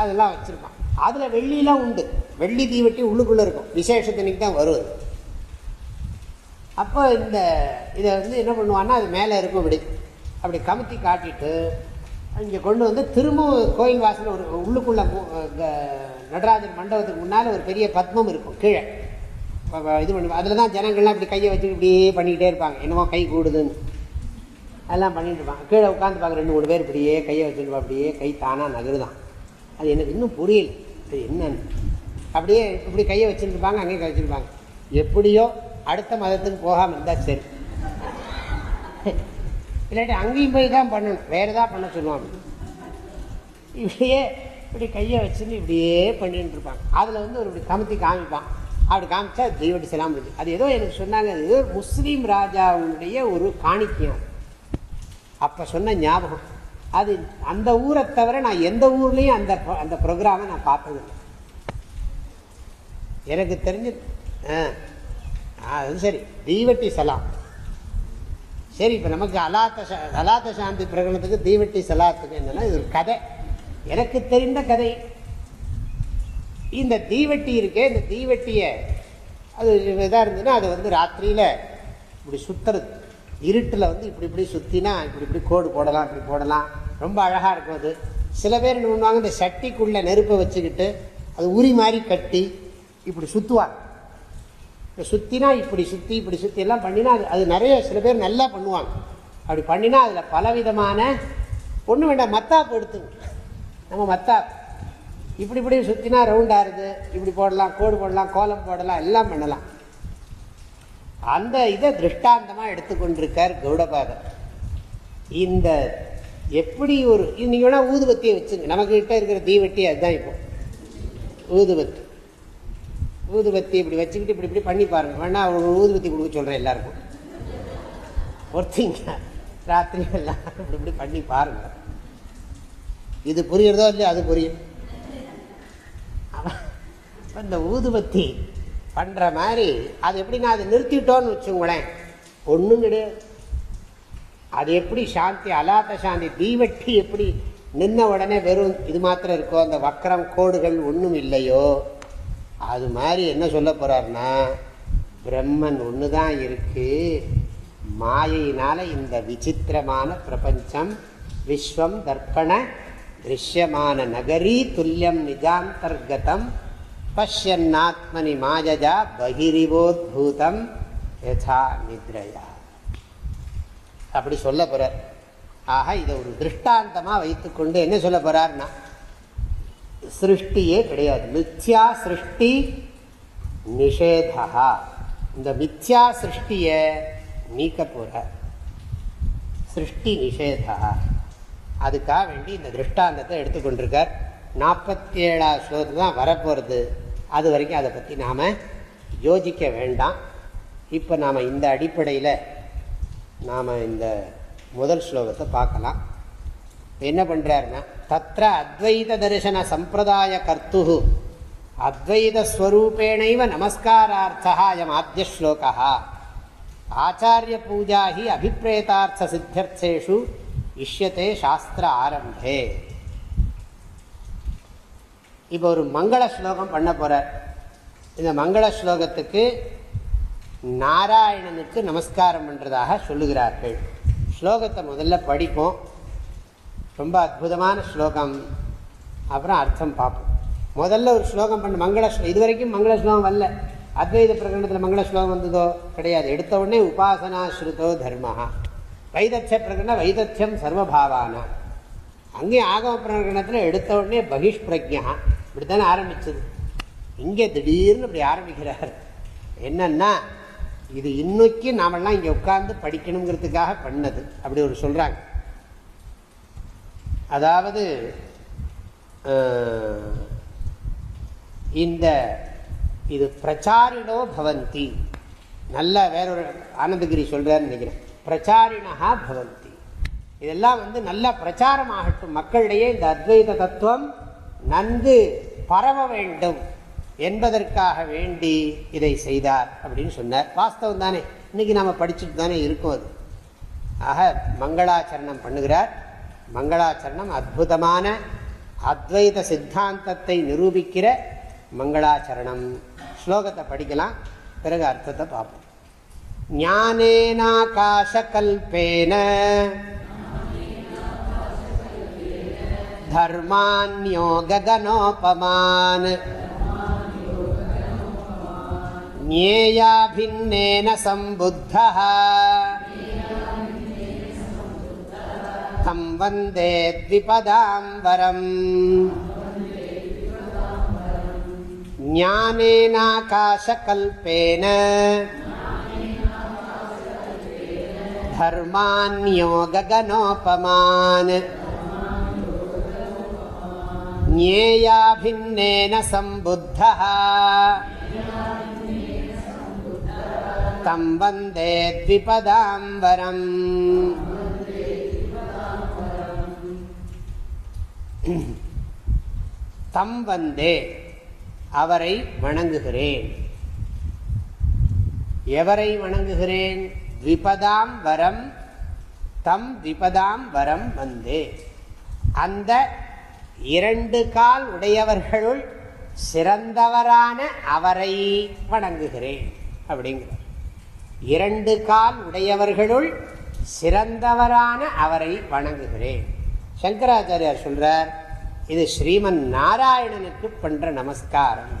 அதெல்லாம் வச்சுருப்பான். அதில் வெள்ளிலாம் உண்டு. வெள்ளி தீவெட்டி உள்ளுக்குள்ளே இருக்கும். விசேஷத்தன்னைக்கு தான் வரும் அது. அப்போ இந்த இதை வந்து என்ன பண்ணுவான்னா அது மேலே இருக்கும் இப்படி. அப்படி கமுத்தி காட்டிட்டு இங்கே கொண்டு வந்து திரும்பவும் கோயில் வாசலில் ஒரு உள்ளுக்குள்ளே நடராஜர் மண்டபத்துக்கு முன்னால் ஒரு பெரிய பத்மம் இருக்கும் கீழே. இது பண்ணி அதில் தான் ஜனங்கள்லாம் இப்படி கையை வச்சு இப்படியே பண்ணிக்கிட்டே இருப்பாங்க. என்னமோ கை கூடுதுன்னு. அதெல்லாம் பண்ணிட்டு இருப்பாங்க. கீழே உட்காந்துப்பாங்க ரெண்டு மூணு பேர் இப்படியே கையை வச்சுருப்பா அப்படியே கை தானாக நகருதான். அது எனக்கு இன்னும் புரியல. அது என்னன்னு. அப்படியே இப்படி கையை வச்சுருப்பாங்க அங்கேயே கை வச்சுருப்பாங்க எப்படியோ அடுத்த மதத்துக்கு போகாமல் இருந்தால் சரி. இல்லாட்டி அங்கேயும் போய் தான் பண்ணணும். வேறு தான் பண்ண சொல்லுவாங்க. இப்படியே இப்படி கையை வச்சுன்னு இப்படியே பண்ணிட்டு இருப்பாங்க. அதில் வந்து ஒரு இப்படி கமுத்தி காமிப்பான். அப்படி காமிச்சா தெய்வட்டி செலாம் இருக்கு அது ஏதோ எனக்கு சொன்னாங்க அது ஏதோ முஸ்லீம் ராஜாவுடைய ஒரு காணிக்கம். அப்போ சொன்ன ஞாபகம். அது அந்த ஊரை தவிர நான் எந்த ஊர்லேயும் அந்த அந்த ப்ரோக்ராமை நான் பார்த்ததில்லை. எனக்கு தெரிஞ்சு ஆ அது சரி. தீவட்டி சலாம். சரி இப்போ நமக்கு அலாத்த சா- அலாத்த சாந்தி பிரகடனத்துக்கு தீவெட்டி சலாத்துக்கு என்னன்னா இது ஒரு கதை. எனக்கு தெரிந்த கதை. இந்த தீவெட்டி இருக்கே இந்த தீவெட்டியை அது இதாக இருந்ததுன்னா அது வந்து ராத்திரியில் இப்படி சுற்றுறது இருட்டில் வந்து இப்படி இப்படி சுற்றினா இப்படி இப்படி கோடு போடலாம் இப்படி போடலாம். ரொம்ப அழகாக இருக்கும் அது. சில பேர் என்ன பண்ணுவாங்க இந்த சட்டிக்குள்ளே நெருப்பை வச்சுக்கிட்டு அது உரி மாதிரி கட்டி இப்படி சுற்றுவாங்க இப்போ சுற்றினா இப்படி சுற்றி இப்படி சுற்றி எல்லாம் பண்ணினா அது அது நிறைய சில பேர் நல்லா பண்ணுவாங்க. அப்படி பண்ணினா அதில் பலவிதமான ஒன்றும் வேண்டாம் மத்தாப்பு எடுத்துங்க நம்ம மத்தாப் இப்படி இப்படி சுற்றினா இருக்குது இப்படி போடலாம் கோடு போடலாம் கோலம் போடலாம் எல்லாம் பண்ணலாம். அந்த இதை திருஷ்டாந்தமாக எடுத்துக்கொண்டிருக்கார் கௌடபாதர். இந்த எப்படி ஒரு நீங்கள் வேணால் ஊதுபத்தியை வச்சுங்க. நம்மக்கிட்ட இருக்கிற தீவட்டி அதுதான் இப்போ. ஊதுபத்தி. ஊதுபத்தி இப்படி வச்சுக்கிட்டு இப்படி இப்படி பண்ணி பாருங்க. வேணா அவங்க ஊதுபத்தி கொடுக்க சொல்கிறேன் எல்லாருக்கும். ஒருத்திங்க. ராத்திரி எல்லாம் இப்படி இப்படி பண்ணி பாருங்க. இது புரியுறதோ இல்லையோ அது புரியும். இந்த ஊதுபத்தி பண்ணுற மாதிரி அது எப்படி நான் அதை நிறுத்திட்டோன்னு வச்சுங்களேன். ஒன்றும் கிடையாது. அது எப்படி சாந்தி அலாத்த சாந்தி தீவட்டி எப்படி நின்ன உடனே வெறும் இது மாத்திரம் இருக்கோ? அந்த வக்கரம் கோடுகள் ஒன்றும் இல்லையோ? அது மாதிரி என்ன சொல்ல போகிறாருன்னா பிரம்மன் ஒன்று தான் இருக்கு. மாயினால் இந்த விசித்திரமான பிரபஞ்சம் விஸ்வம் தர்ப்பண திருஷ்யமான நகரி துல்லியம் நிஜாந்தர்கதம் பஷ்யன்னாத்மனி மாயஜா பகிரிவோத்பூதம் யதா நித்ரயா. அப்படி சொல்ல போகிறார் ஆக இதை ஒரு திருஷ்டாந்தமாக வைத்துக்கொண்டு என்ன சொல்ல போகிறார்னா சிருஷ்டியே கிடையாது. மித்யா சிருஷ்டி நிஷேதா இந்த மித்யா சிருஷ்டியை நீக்க போகிற சிருஷ்டி நிஷேதா அதுக்காக வேண்டி இந்த திருஷ்டாந்தத்தை எடுத்துக்கொண்டிருக்கார் நாற்பத்தி ஏழாவது ஸ்லோகத்து தான் வரப்போகிறது அது வரைக்கும் அதை பற்றி நாம் யோசிக்க வேண்டாம். இப்போ நாம் இந்த அடிப்படையில் நாம் இந்த முதல் ஸ்லோகத்தை பார்க்கலாம். என்ன பண்ணுறாருன்னா தத்திர அத்வைத தரிசன சம்பிரதாய கர்த்து அத்வைதஸ்வரூபேணைவ நமஸ்காரார்த்தா அயம் ஆத்திய ஸ்லோகா ஆச்சாரிய பூஜா ஹி அபிப்பிரேதார்த்த சித்தியர்த்தேஷு இஷ்யத்தே சாஸ்திர ஆரம்பே. இப்போ ஒரு மங்கள ஸ்லோகம் பண்ண போகிறார் இந்த மங்கள ஸ்லோகத்துக்கு நாராயணனுக்கு நமஸ்காரம் பண்ணுறதாக சொல்லுகிறார்கள். ஸ்லோகத்தை முதல்ல படிப்போம். ரொம்ப அற்புதமான ஸ்லோகம். அப்புறம் அர்த்தம் பார்ப்போம். முதல்ல ஒரு ஸ்லோகம் பண்ண. மங்கள இது வரைக்கும் மங்கள ஸ்லோகம் வரல. அத்வைத பிரகடனத்தில் மங்கள ஸ்லோகம் வந்ததோ கிடையாது. எடுத்த உடனே உபாசனா ஸ்ருதோ தர்மஹா. வைதத்திய பிரகடன வைதத்தியம் சர்வபாவானா. அங்கேயும் ஆகம பிரகடனத்தில் எடுத்த உடனே பகிஷ் பிரஜா இப்படித்தானே ஆரம்பிச்சது. இங்கே திடீர்னு இப்படி ஆரம்பிக்கிறார். என்னன்னா இது இன்னைக்கு நாமெல்லாம் இங்கே உட்கார்ந்து படிக்கணுங்கிறதுக்காக பண்ணது. அப்படி ஒரு சொல்கிறாங்க அதாவது இந்த இது பிரச்சாரிணோ பவந்தி. நல்ல வேறொரு ஆனந்தகிரி சொல்கிறாருன்னு நினைக்கிறேன். பிரச்சாரிணா பவந்தி. இதெல்லாம் வந்து நல்ல பிரச்சாரம் ஆகட்டும் மக்களிடையே இந்த அத்வைத தத்துவம் நன்கு பரவ வேண்டும் என்பதற்காக வேண்டி இதை செய்தார் அப்படின்னு சொன்னார். வாஸ்தவம் தானே இன்னைக்கு நாம் படிச்சுட்டு தானே இருக்கோம் அது. ஆக மங்களாச்சரணம் பண்ணுகிறார். மங்களாச்சரணம் அற்புதமான அத்வைத சித்தாந்தத்தை நிரூபிக்கிற மங்களாச்சரணம் ஸ்லோகத்தை படிக்கலாம் பிறகு அர்த்தத்தை பார்ப்போம் ஞானேனாகாசகல்பேன धर्मान्यो गगनोपमान् ज्ञेयाभिन्नेन सम्बुद्धः तं वन्दे द्विपदाम्बरम् ज्ञानेनाकाशकल्पेन धर्मान्यो गगनोपमान् ज्ञेयाभिन्नेन सम्बुद्धः तं वन्दे द्विपदाम्बरम् தம் வந்தே அவரை வணங்குகிறேன். எவரை வணங்குகிறேன்? த்விபதாம் வரம் தம் த்விபதாம் வரம் வந்தே. அந்த இரண்டு கால் உடையவர்களுள் சிறந்தவரான அவரை வணங்குகிறேன் அப்படிங்கிறார். இரண்டு கால் உடையவர்களுள் சிறந்தவரான அவரை வணங்குகிறேன். சங்கராச்சாரியார் சொல்கிறார் இது ஸ்ரீமன் நாராயணனுக்கு பண்ணுற நமஸ்காரம்.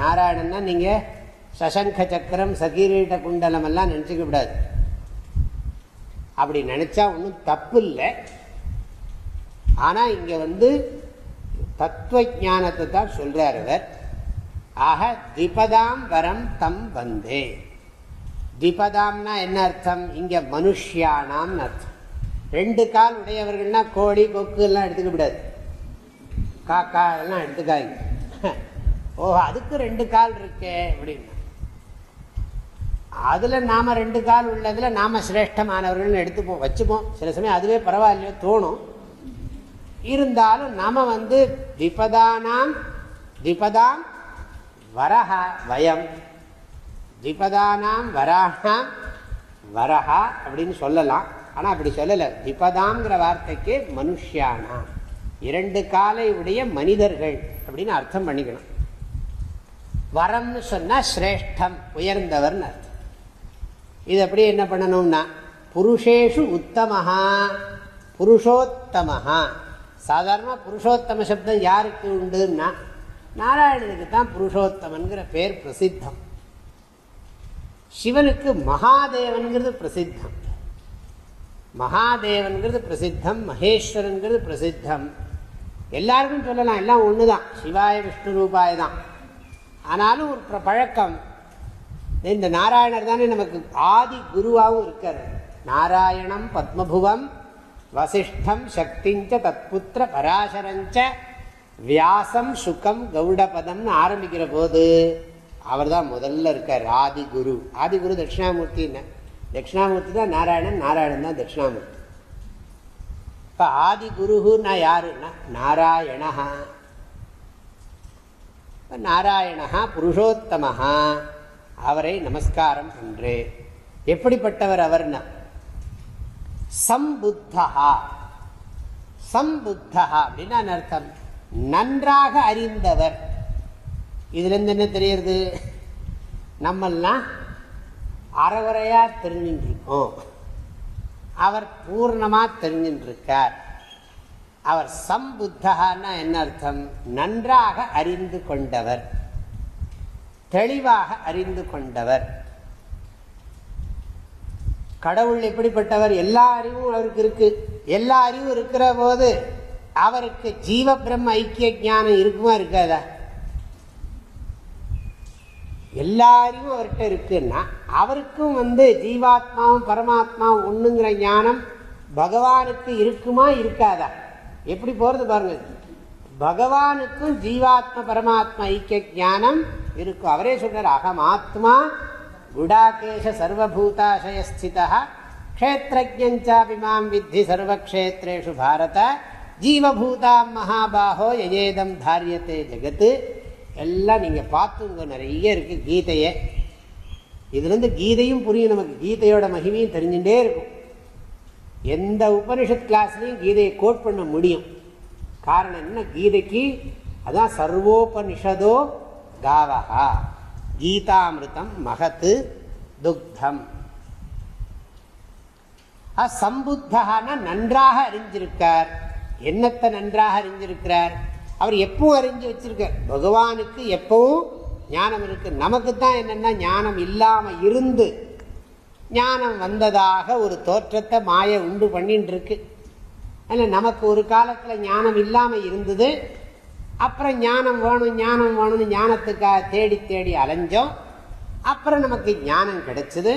நாராயணன்னா நீங்கள் சசங்க சக்கரம் சகீரீட்ட குண்டலம் எல்லாம் நினச்சிக்க கூடாது. அப்படி நினச்சா ஒன்றும் தப்பு இல்லை ஆனால் இங்கே வந்து தத்துவ ஞானத்தை தான் சொல்கிறார் அவர் ஆக திபதாம் வரம் தம் வந்தே. திபதாம்னா என்ன அர்த்தம்? இங்கே மனுஷியானாம்னு அர்த்தம். ரெண்டு கால் உடையவர்கள்னா கோழி கொக்கு எல்லாம் எடுத்துக்க கூடாது காக்கா எல்லாம் எடுத்துக்காங்க ஓ அதுக்கு ரெண்டு கால் இருக்கே அப்படின்னா. அதில் நாம் ரெண்டு கால் உள்ளதில் நாம் சிரேஷ்டமானவர்கள் எடுத்துப்போம் வச்சுப்போம். சில சமயம் அதுவே பரவாயில்லையோ தோணும். இருந்தாலும் நாம் வந்து திபதானாம் திபதாம் வரஹ வயம். திபதானாம் வராணாம் வரஹா அப்படின்னு சொல்லலாம். ஆனால் அப்படி சொல்லலை. விபதாங்கிற வார்த்தைக்கு மனுஷியானா. இரண்டு காலை உடைய மனிதர்கள் அப்படின்னு அர்த்தம் பண்ணிக்கணும். வரம்னு சொன்னால் சிரேஷ்டம் உயர்ந்தவர்னு அர்த்தம். இது எப்படி என்ன பண்ணணும்னா புருஷேஷு உத்தமஹா புருஷோத்தமஹா. சாதாரண புருஷோத்தம சப்தம் யாருக்கு உண்டுன்னா நாராயணனுக்கு தான் புருஷோத்தமன்கிற பேர் பிரசித்தம். சிவனுக்கு மகாதேவன்கிறது பிரசித்தம். மகாதேவன்கிறது பிரசித்தம் மகேஸ்வரன்கிறது பிரசித்தம். எல்லாருக்கும் சொல்லலாம் எல்லாம் ஒன்று தான் சிவாய விஷ்ணு ரூபாய தான். ஆனாலும் ஒரு பழக்கம். இந்த நாராயணர் தானே நமக்கு ஆதி குருவாகவும் இருக்கார். நாராயணம் பத்மபுவம் வசிஷ்டம் சக்திஞ்ச தத்புத்திர பராசரஞ்ச வியாசம் சுகம் கௌடபதம்னு ஆரம்பிக்கிற போது அவர் தான் முதல்ல இருக்கார் ஆதி குரு. ஆதி குரு தட்சிணாமூர்த்தின்னு. தட்சிணாமூர்த்தி தான் நாராயணன் நாராயணன் தான் தட்சிணாமூர்த்தி. இப்போ ஆதி குருன்னா யாருன்னா நாராயணா நாராயணா புருஷோத்தமஹா அவரை நமஸ்காரம் என்று எப்படிப்பட்டவர் அவர்னா? சம்புத்தா சம்புத்தா அப்படின்னா அர்த்தம்? நன்றாக அறிந்தவர். இதுல இருந்து என்ன தெரியுது நம்மெல்லாம் அறகுறையா தெரிஞ்சுட்டு இருக்கோம் அவர் பூர்ணமா தெரிஞ்சுட்டு இருக்கார் அவர் சம்புத்தகான்னா என்ன அர்த்தம்? நன்றாக அறிந்து கொண்டவர். தெளிவாக அறிந்து கொண்டவர். கடவுள் எப்படிப்பட்டவர்? எல்லா அறிவும் அவருக்கு இருக்கு. எல்லா அறிவும் இருக்கிற போது அவருக்கு ஜீவ பிரம்ம ஐக்கிய ஞானம் இருக்குமா இருக்காதா? எல்லா அறிவும் அவர்கிட்ட இருக்குன்னா அவருக்கும் வந்து ஜீவாத்மாவும் பரமாத்மாவும் ஒண்ணுங்கிற ஞானம் பகவானுக்கு இருக்குமா இருக்காதா? எப்படி போறது பாருங்க. பகவானுக்கும் ஜீவாத்ம பரமாத்மா ஐக்கிய ஞானம் இருக்கும். அவரே சொல்றார் அகம் ஆத்மா குடாகேஷ சர்வபூதாசயஸ்திதா க்ஷேத்திரஜாபிமாம் வித்தி சர்வக்ஷேத்ரேஷு பாரத. ஜீவபூதாம் மகாபாகோ எஜேதம் தாரியத்தே ஜெகத்து எல்லாம் நீங்கள் பார்த்துங்க நிறைய இருக்குது கீதையை. இதுலேருந்து கீதையும் புரியும் நமக்கு. கீதையோட மகிமையும் தெரிஞ்சுட்டே இருக்கும். எந்த உபனிஷத் கிளாஸ்லையும் கீதையை கோட் பண்ண முடியும். காரணம் என்ன? கீதைக்கு அதான் சர்வோபனிஷதோ காவகா கீதாமிருதம் மகத்து துக்தம். சம்புத்தகான நன்றாக அறிஞ்சிருக்கார். என்னத்தை நன்றாக அறிஞ்சிருக்கிறார்? அவர் எப்பவும் அறிஞ்சு வச்சிருக்கார்? பகவானுக்கு எப்பவும் ஞானம் இருக்கு. நமக்கு தான் என்னென்னா ஞானம் இல்லாமல் இருந்து ஞானம் வந்ததாக ஒரு தோற்றத்தை மாய உண்டு பண்ணிட்டு இருக்கு நமக்கு ஒரு காலத்தில் ஞானம் இல்லாமல் இருந்தது. அப்புறம் ஞானம் வேணும் ஞானம் வேணும்னு ஞானத்துக்காக தேடி தேடி அலைஞ்சோம். அப்புறம் நமக்கு ஞானம் கிடைச்சிது.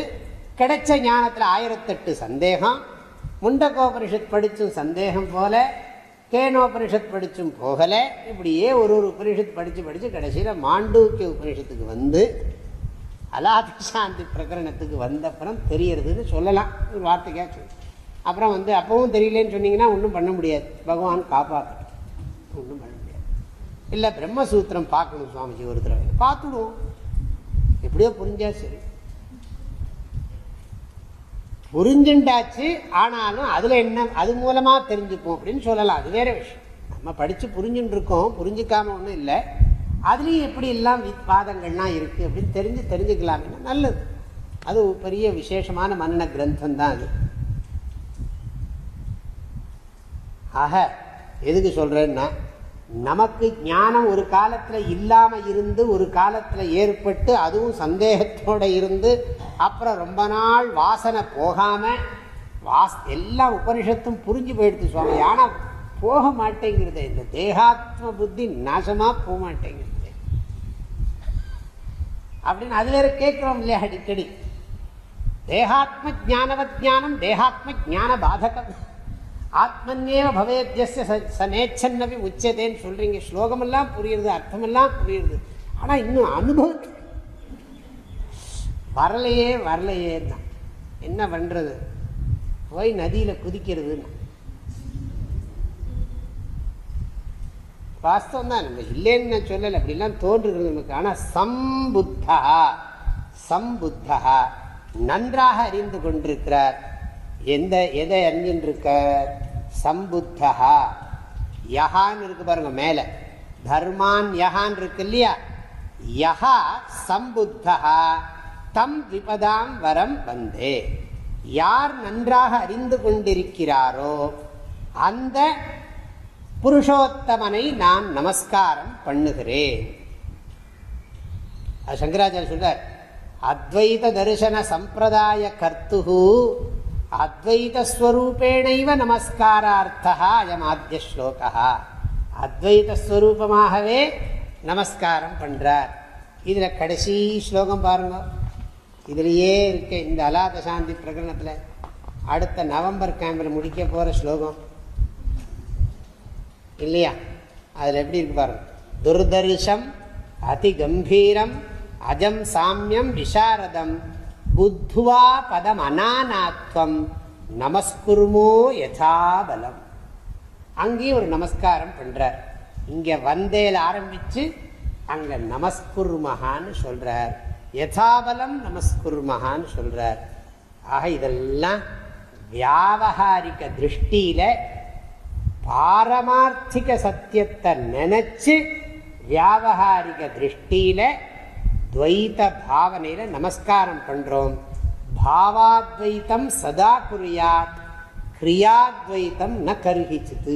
கிடைச்ச ஞானத்தில் ஆயிரத்தெட்டு சந்தேகம். முண்டகோபரிஷத் படித்தும் சந்தேகம் போல கேனோபனிஷத் படித்தும் போகலை இப்படியே ஒரு ஒரு உபனிஷத் படித்து படித்து கடைசியில் மாண்டூக்கிய உபனிஷத்துக்கு வந்து அலாபிசாந்தி பிரகரணத்துக்கு வந்தப்புறம் தெரியறதுன்னு சொல்லலாம். ஒரு வார்த்தைக்காக சொல்லி அப்புறம் வந்து அப்பவும் தெரியலேன்னு சொன்னீங்கன்னா ஒன்றும் பண்ண முடியாது. பகவான் காப்பாற்றட்டும் ஒன்றும் பண்ண முடியாது. இல்லை பிரம்மசூத்திரம் பார்க்கணும் சுவாமிஜி ஒரு தடவை. பார்த்துடுவோம். எப்படியோ புரிஞ்சால் சரி. புரிஞ்சுண்டாச்சு ஆனாலும் அதில் என்ன அது மூலமாக தெரிஞ்சுப்போம் அப்படின்னு சொல்லலாம். அது வேற விஷயம். நம்ம படித்து புரிஞ்சுட்டுருக்கோம் இருக்கோம் ஒன்றும் இல்லை. அதுலேயும் எப்படி எல்லாம் வாதங்கள்லாம் இருக்குது அப்படின்னு தெரிஞ்சு தெரிஞ்சுக்கலாம்னா நல்லது. அது பெரிய விசேஷமான மன்ன கிரந்தம் தான் அது. ஆக எதுக்கு சொல்கிறேன்னா நமக்கு ஞானம் ஒரு காலத்தில் இல்லாமல் இருந்து ஒரு காலத்தில் ஏற்பட்டு அதுவும் சந்தேகத்தோடு இருந்து அப்புறம் ரொம்ப நாள் வாசனை போகாமல் வாஸ் எல்லா உபனிஷத்தும் புரிஞ்சு போயிடுது சுவாமி. ஆனால் போக மாட்டேங்கிறது இந்த தேகாத்ம புத்தி நாசமாக போக மாட்டேங்கிறது. அப்படின்னு அது வேற கேட்குறோம் இல்லையா அடிக்கடி? தேகாத்ம ஜானவத் ஜானம் தேகாத்ம ஜான பாதகம். ஆத்மன்யேவ பவேத்தியஸ்ய சனேச்சன்னபி உச்சதேன்னு சொல்கிறீங்க ஸ்லோகமெல்லாம் புரியுறது அர்த்தமெல்லாம் புரியுறது. ஆனால் இன்னும் அனுபவம் வரலையே வரலையே தான் என்ன பண்ணுறது போய் நதியில் குதிக்கிறதுன்னு. வாஸ்தவம் தான் நம்ம இல்லைன்னு நான் சொல்லலை. அப்படிலாம் தோன்றுகிறது நமக்கு. ஆனால் சம்புத்தா சம்புத்தா நன்றாக அறிந்து கொண்டிருக்கிறார். எந்த எதை அறிஞ்சின்றிருக்கார் சம்புத்தகா யஹான்னு இருக்கு பாருங்க மேலே. தர்மான் யஹான் இருக்கு இல்லையா? யஹா சம்புத்தகா தம் விபதாம் வரம் வந்தே. யார் நன்றாக அறிந்து கொண்டிருக்கிறாரோ அந்த புருஷோத்தமனை நான் நமஸ்காரம் பண்ணுகிறேன். சங்கராச்சாரிய சொல்றார் அத்வைத தரிசன சம்பிரதாய கர்த்து அத்வைதஸ்வரூபேணைவ நமஸ்காரார்த்தா அயம் ஆத்திய ஸ்லோகா. அத்வைதஸ்வரூபமாகவே நமஸ்காரம் பண்ணுறார் இதில் கடைசி ஸ்லோகம் பாருங்க. இதுலேயே இருக்க இந்த அலாத சாந்தி பிரகடனத்தில் அடுத்த நவம்பர் கேம்பில் முடிக்க போகிற ஸ்லோகம். இல்லையா? அதில் எப்படி இருக்கு பாருங்க. துர்தர்ஷம் அதிகம்பீரம் அஜம் சாமியம் விசாரதம். புத்வா பதம் அனானாத்வம் நமஸ்குருமோ யதாபலம் அங்கேயும் ஒரு நமஸ்காரம் பண்ணுறார் இங்கே வந்தேல ஆரம்பித்து அங்கே நமஸ்குருமகான்னு சொல்கிறார் யதாபலம் நமஸ்குருமகான்னு சொல்கிறார் ஆக இதெல்லாம் வியாபகாரிக திருஷ்டியில் பாரமார்த்திக சத்தியத்தை நினச்சி வியாபகாரிக திருஷ்டியில் துவைத்த பாவனையில் நமஸ்காரம் பண்ணுறோம் பாவாத்வைத்தம் சதா குறியாத் கிரியாத்வைத்தம் ந கருகிச்சித்து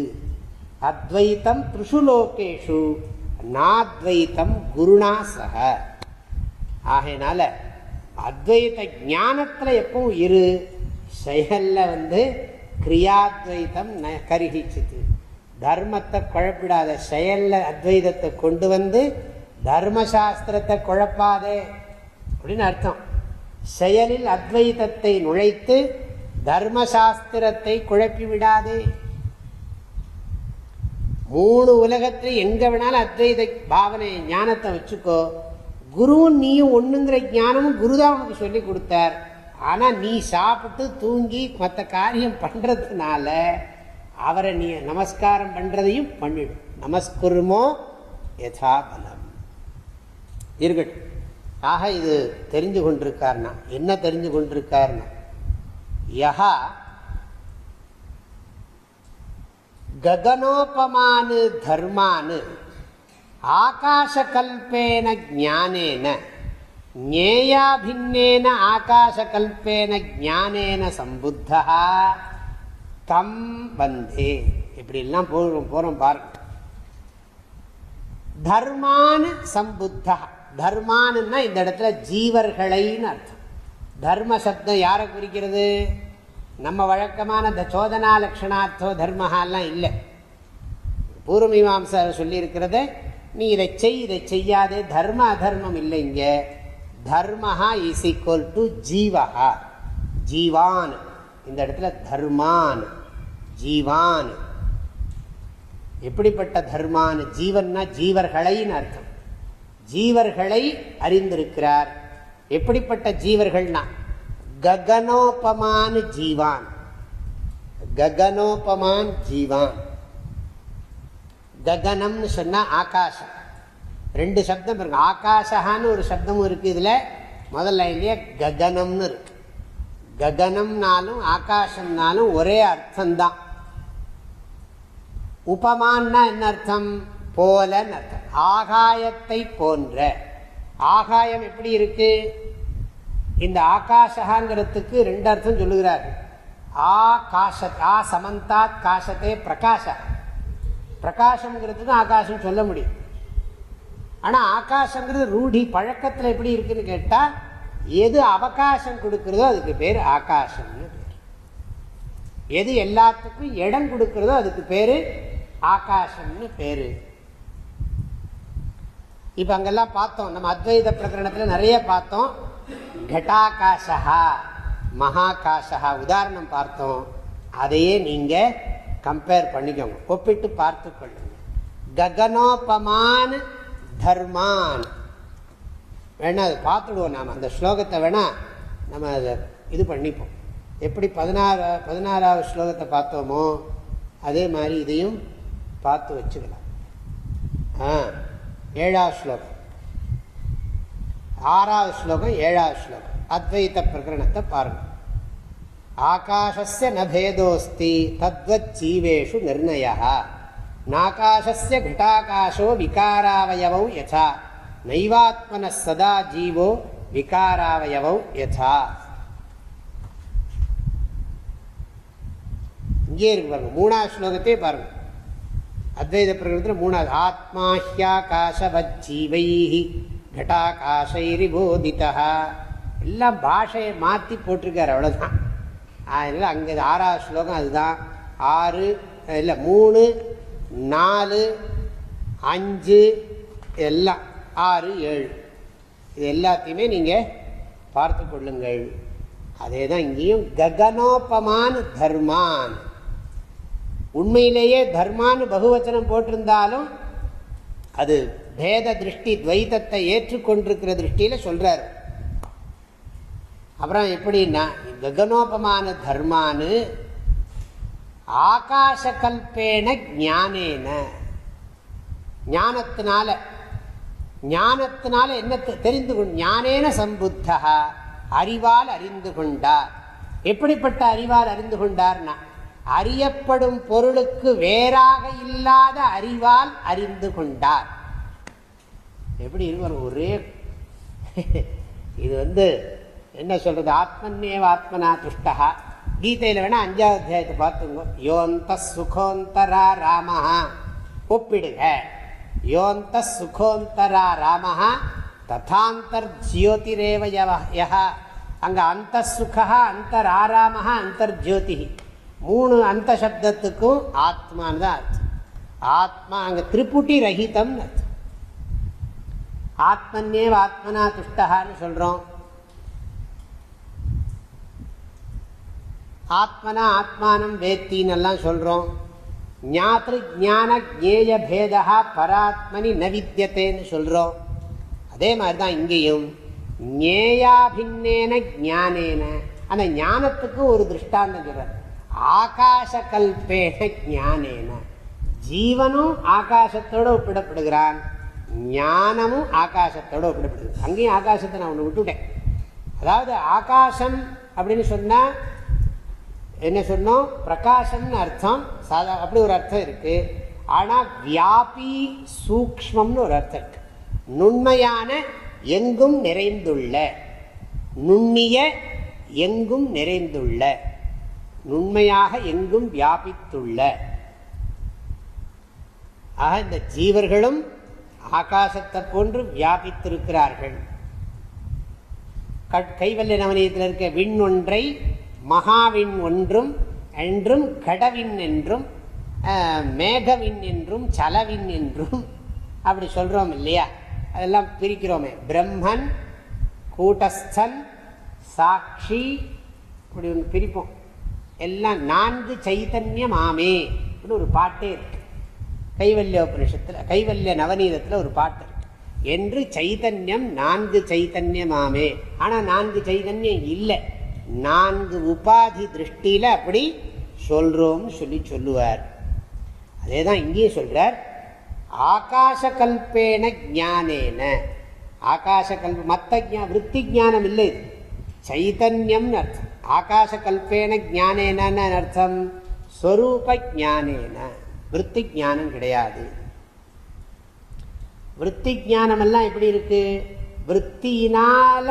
அத்வைத்தம் த்ரிஷு லோகேஷு நாத்வைத்தம் குருணா சக ஆகையினால அத்வைத ஞானத்தில் எப்பவும் இரு. செயலில் வந்து கிரியாத்வைத்தம் ந கருகிச்சித்து தர்மத்தை குழப்பிடாத செயலில் அத்வைதத்தை கொண்டு வந்து தர்மசாஸ்திரத்தை குழப்பாதே அப்படின்னு அர்த்தம். செயலில் அத்வைதத்தை நுழைத்து தர்மசாஸ்திரத்தை குழப்பி விடாதே மூணு உலகத்தில் எங்க வேணாலும் அத்வைத பாவனை ஞானத்தை வச்சுக்கோ. குருவும் நீயும் ஒண்ணுங்கிற ஞானமும் குருதான் உனக்கு சொல்லி கொடுத்தார். ஆனால் நீ சாப்பிட்டு தூங்கி மற்ற காரியம் பண்ணுறதுனால அவரை நீ நமஸ்காரம் பண்ணுறதையும் பண்ணிடும் நமஸ்குருமோ யதாபலம் இருக்கட்டும். ஆக இது தெரிஞ்சு கொண்டிருக்காருனா என்ன தெரிஞ்சு கொண்டிருக்காருனா யஹா ககனோபமானு தர்மானு ஆகாசகல்பேன ஜானேன ஞேயாபின்னேன ஆகாசகல்பேன ஜானேன சம்புத்தா தம் வந்தே. இப்படிலாம் போகிறோம் போகிறோம் பாருங்க. தர்மானு சம்புத்தா. தர்மானுன்னா இந்த இடத்துல ஜீவர்களைன்னு அர்த்தம். தர்ம சப்தம் யாரை குறிக்கிறது? நம்ம வழக்கமான இந்த சோதனா லக்ஷணார்த்தோ தர்மஹாலாம் இல்லை. பூர்வமீமாசா சொல்லியிருக்கிறது நீ இதை செய் இதை செய்யாதே தர்ம அதர்மம் இல்லை இங்கே. தர்மஹா இஸ் ஈக்குவல் டு ஜீவஹா. ஜீவான். இந்த இடத்துல தர்மான். ஜீவான். எப்படிப்பட்ட தர்மான்? ஜீவன்னா ஜீவர்களைன்னு அர்த்தம். ஜீவர்களை அறிந்திருக்கிறார். எப்படிப்பட்ட ஜீவர்கள்னா? ககனோபமான் ஜீவான். ககனோபமான் ஜீவான். ககனம்னு சொன்னா ஆகாசம். ரெண்டு சப்தம் இருக்கு. ஆகாசகான்னு ஒரு சப்தமும் இருக்கு இதில். முதல்ல இல்லையா ககனம்னு இருக்கு. ககனம்னாலும் ஆகாசம்னாலும் ஒரே அர்த்தம்தான். உபமான்னா என்ன அர்த்தம்? போலன்னு அர்த்தம். ஆகாயத்தை போன்ற. ஆகாயம் எப்படி இருக்கு? இந்த ஆகாஷகாங்கிறதுக்கு ரெண்டு அர்த்தம் சொல்லுகிறார். ஆ காஷ ஆ சமந்தாத் காசத்தே பிரகாஷ பிரகாசம்ங்கிறதுக்கு ஆகாசம் சொல்ல முடியும். ஆனால் ஆகாசங்கிறது ரூಢி பழக்கத்தில் எப்படி இருக்குன்னு கேட்டால் எது அவகாசம் கொடுக்குறதோ அதுக்கு பேர் ஆகாசம்னு பேர். எது எல்லாத்துக்கும் இடம் கொடுக்கிறதோ அதுக்கு பேர் ஆகாசம்னு பேர். இப்ப அங்கெல்லாம் பார்த்தோம். நம்ம அத்வைத பிரகரணத்துல நிறைய பார்த்தோம். கட்டாகாசா மகாகாசா உதாரணம் பார்த்தோம். அதையே நீங்க கம்பேர் பண்ணிக்கோங்க. ஒப்பிட்டு பார்த்து கொள்ளுங்க. ககனோபமான் தர்மான். வேணா அதை பார்த்துடுவோம் நாம். அந்த ஸ்லோகத்தை வேணா நம்ம அதை இது பண்ணிப்போம். எப்படி பதினாறு பதினாறாவது ஸ்லோகத்தை பார்த்தோமோ அதே மாதிரி இதையும் பார்த்து வச்சுக்கலாம். ஆ. ஏழாவது ஸ்லோகம். ஆறாவது ஸ்லோகம் ஏழாவது ஸ்லோகம். அத்வைத பிரகரணத்தை பாருங்கள் ஆகாஷஸ்ய நபேதோஸ்தி தத்வத் ஜீவேஷு நிர்ணய நாகாஷஸ்ய கிருட்டாகாஷோ விகாராவயவௌ யசா. நைவாத்மன சதா ஜீவோ விகாராவயவௌ யசா. இங்கே இருக்கு பாருங்க மூணாவது ஸ்லோகத்தையே பாருங்கள் அத்வைத பிரகடனத்தில் மூணாவது ஆத்மா ஹியாகாசவஜீவை போதிதா எல்லாம் பாஷையை மாற்றி போட்டிருக்கார் அவ்வளோதான் அதனால் அங்கே ஆறாவது ஸ்லோகம் அதுதான். ஆறு இல்லை மூணு நாலு அஞ்சு எல்லாம் ஆறு ஏழு. இது எல்லாத்தையுமே நீங்கள் பார்த்து கொள்ளுங்கள். அதே தான் இங்கேயும் ககனோபமான் தர்மான். உண்மையிலேயே தர்மான்னு பகுவச்சனம் போட்டிருந்தாலும் அது பேத திருஷ்டி துவைத்தத்தை ஏற்றுக்கொண்டிருக்கிற திருஷ்டியில் சொல்கிறார் அப்புறம் எப்படின்னா ககனோபமான தர்மானு ஆகாச கல்பேன ஞானேன. ஞானத்தினால ஞானத்தினால என்ன தெரிந்து கொண்டு ஞானேன சம்புத்தா அறிவால் அறிந்து கொண்டார். எப்படிப்பட்ட அறிவால் அறிந்து கொண்டார்னா அறியப்படும் பொருளுக்கு வேறாக இல்லாத அறிவால் அறிந்து கொண்டார். எப்படி இருவர் ஒரே இது வந்து என்ன சொல்றது? ஆத்மன்யேவ ஆத்மனா துஷ்டா. கீதையில் வேணா அஞ்சாவது அத்தியாயத்தை பார்த்துங்க யோந்த சுகோந்தரா ராமஹா. ஒப்பிடுக. யோந்த சுகோந்தரா ராமஹா. ததாந்தர் ஜியோதிரேவ யா அங்கே அந்த சுகா அந்தர் ஆராமஹா அந்தர் ஜோதிஹி. மூணு அந்த சப்தத்துக்கும் ஆத்மான்னு தான் அர்த்தம். ஆத்மா அங்கே திரிபுட்டி ரஹிதம்னு அர்த்தம். ஆத்மன்யேவ ஆத்மனா துஷ்டகான்னு சொல்கிறோம் ஆத்மனா ஆத்மானம் வேத்தின்னு எல்லாம் சொல்கிறோம் ஞாத்திரு ஜான ஜேய பேதா பராத்மனி ந வித்தியத்தேன்னு சொல்கிறோம் அதே மாதிரி தான் இங்கேயும். ஞேயாபின்னேன ஜானேன அந்த ஞானத்துக்கு ஒரு திருஷ்டாந்தம் சொல்கிறார் ஆகாச கல்பேன ஜானேன ஜீவனும் ஆகாசத்தோடு ஒப்பிடப்படுகிறான். ஞானமும் ஆகாசத்தோடு ஒப்பிடப்படுகிறது. அங்கேயும் ஆகாசத்தை நான் ஒன்று விட்டுவிட்டேன் அதாவது ஆகாசம் அப்படின்னு சொன்னால் என்ன சொன்னோம்? பிரகாசம்னு அர்த்தம். சாதா அப்படி ஒரு அர்த்தம் இருக்குது ஆனால் வியாபி சூக்மம்னு ஒரு அர்த்தம் இருக்கு. நுண்மையான எங்கும் நிறைந்துள்ள. நுண்ணிய எங்கும் நிறைந்துள்ள. நுண்மையாக எங்கும் வியாபித்துள்ள. ஆக இந்த ஜீவர்களும் ஆகாசத்தை போன்று வியாபித்திருக்கிறார்கள். கைவல்ய நவனியத்தில் இருக்க விண் ஒன்றை மகாவின் ஒன்றும் என்றும் கடவின் என்றும் மேகவின் என்றும் சலவின் என்றும் அப்படி சொல்கிறோம் இல்லையா? அதெல்லாம் பிரிக்கிறோமே. பிரம்மன் கூட்டஸ்தன் சாட்சி இப்படி ஒன்று பிரிப்போம். எல்லாம் நான்கு சைத்தன்யம் ஆமே ஒரு பாட்டே இருக்கு. கைவல்ய உபனிஷத்தில் கைவல்ய நவநீதத்தில் ஒரு பாட்டு இருக்கு. என்று சைதன்யம் நான்கு சைத்தன்யமாமே ஆனால் நான்கு சைதன்யம் இல்லை. நான்கு உபாதி திருஷ்டியில் அப்படி சொல்கிறோம்னு சொல்லி சொல்லுவார். அதே தான் இங்கேயும் சொல்கிறார் ஆகாச கல்பேன ஜானேன ஆகாச கல்ப மற்ற விற்பி ஜானம் இல்லை இது. சைதன்யம்னு அர்த்தம். ஆகாச கல்பேன ஜானேனன்னு அர்த்தம் ஸ்வரூப ஜானேன விற்பி ஜானம் கிடையாது. விற்பி ஜானம் எல்லாம் எப்படி இருக்கு? விற்த்தியினால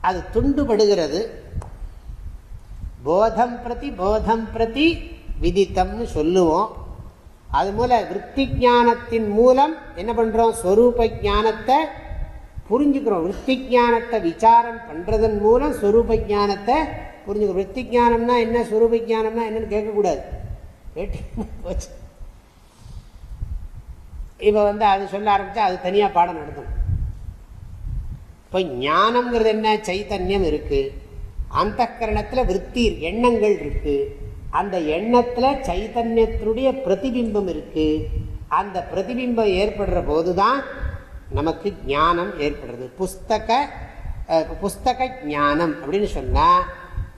அது துண்டுபடுகிறது. போதம் பிரதி போதம் பிரதி விதித்தம்னு சொல்லுவோம். அது மூல விற்பி ஜானத்தின் மூலம் என்ன பண்றோம்? ஸ்வரூப ஜானத்தை புரிஞ்சுக்கிறோம். விற்பி ஜானத்தை விசாரம் பண்றதன் மூலம் ஸ்வரூப ஜானத்தை புரிஞ்சுக்கிறோம். விற்பி ஜானம்னா என்ன? சுரூப ஜானம்னா என்னன்னு கேட்கக்கூடாது. கேட்டு போச்சு. இப்போ வந்து அது சொல்ல ஆரம்பித்தா அது தனியாக பாடம் நடத்தணும். இப்போ ஞானம்ங்கிறது என்ன? சைத்தன்யம் இருக்குது அந்த கரணத்தில் விற்பி எண்ணங்கள் இருக்குது அந்த எண்ணத்தில் சைத்தன்யத்தினுடைய பிரதிபிம்பம் இருக்குது அந்த பிரதிபிம்பம் ஏற்படுற போது தான் நமக்கு ஞானம் ஏற்படுறது. புஸ்தக புஸ்தக ஞானம் அப்படின்னு சொன்னால்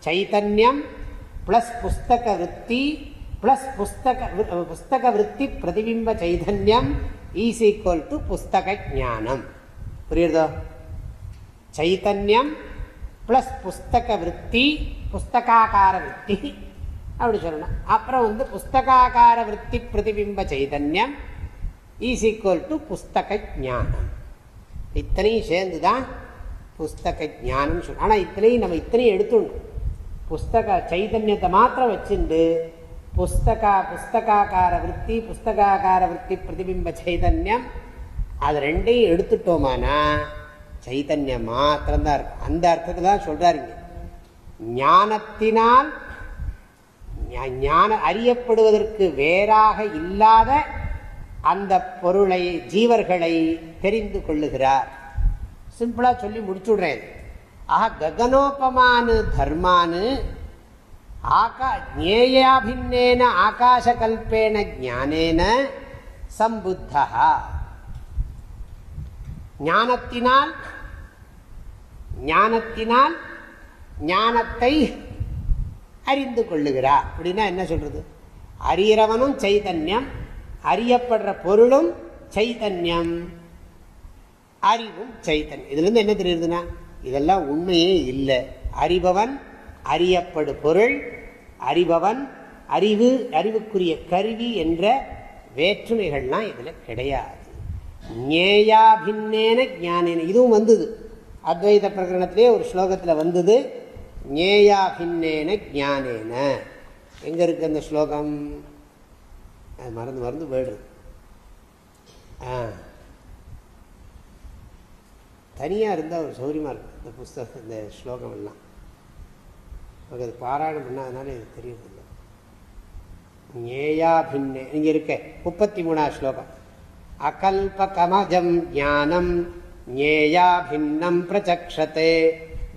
சைத்தன்யம் ப்ளஸ் புஸ்தக விற்பி ப்ளஸ் புஸ்தக புஸ்தக விற்பி பிரதிபிம்ப சைதன்யம் ஈஸ் ஈக்குவல் டு புஸ்தக ஞானம். புரியுறதோ? சைத்தன்யம் ப்ளஸ் புஸ்தக விற்பி புஸ்தகாக்கார விற்பி அப்படி சொல்லணும். அப்புறம் வந்து புஸ்தகாக்கார விற்பி பிரதிபிம்ப சைதன்யம் ஈஸ் ஈக்குவல் டு புஸ்தக ஞானம் இத்தனையும் சேர்ந்து தான் புஸ்தக ஞானம் சொல்லணும் ஆனால் இத்தனையும் நம்ம இத்தனையும் எடுத்துடணும் புஸ்தக சைதன்யத்தை மாத்திரம் வச்சுண்டு புஸ்தகா புஸ்தகாக்கார விற்பி புஸ்தகாக்கார விற்பி பிரதிபிம்ப சைதன்யம் அது ரெண்டையும் எடுத்துட்டோமானா சைதன்யம் மாத்திரம்தான் இருக்கும் அந்த அர்த்தத்தில் தான் சொல்கிறாருங்க ஞானத்தினால் ஞான அறியப்படுவதற்கு வேறாக இல்லாத அந்த பொருளை ஜீவர்களை தெரிந்து கொள்ளுகிறார். சிம்பிளாக சொல்லி முடிச்சுடுறேன். ஆக ககனோபமானு தர்மானு ஆகா ஜேயாபின்னேன ஆகாசகல்பேன ஜானேன சம்புத்தா. ஞானத்தினால் ஞானத்தினால் ஞானத்தை அறிந்து கொள்ளுகிறார். அப்படின்னா என்ன சொல்றது? அறியறவனும் சைதன்யம் அறியப்படுற பொருளும் சைதன்யம். அறிவும் சைத்தன்யம் இதுலேருந்து என்ன தெரியுதுன்னா இதெல்லாம் உண்மையே இல்லை. அறிபவன் அறியப்படு பொருள் அறிபவன் அறிவு அறிவுக்குரிய கருவி என்ற வேற்றுமைகள்லாம் இதில் கிடையாது. ஞேயாபின்னேன ஜானேன இதுவும் வந்தது. அத்வைத பிரகரணத்திலே ஒரு ஸ்லோகத்தில் வந்தது. ஞேயாபின்னேன ஜானேன எங்கே இருக்கு அந்த ஸ்லோகம்? அது மறந்து மறந்து போயிடுது ஆ. தனியாக இருந்தால் ஒரு சௌரியமாக இருக்கும் இந்த புஸ்தகம் இந்த ஸ்லோகம் எல்லாம். நமக்கு அது பாராயணம் பண்ணாதனால இது தெரியறதில்லை. ஞேயாபின்னே இங்கே இருக்க முப்பத்தி மூணாவது ஸ்லோகம். அகல்பகமஜம் ஞானம் ஞேயா பின்னம் பிரச்சக்ஷதே.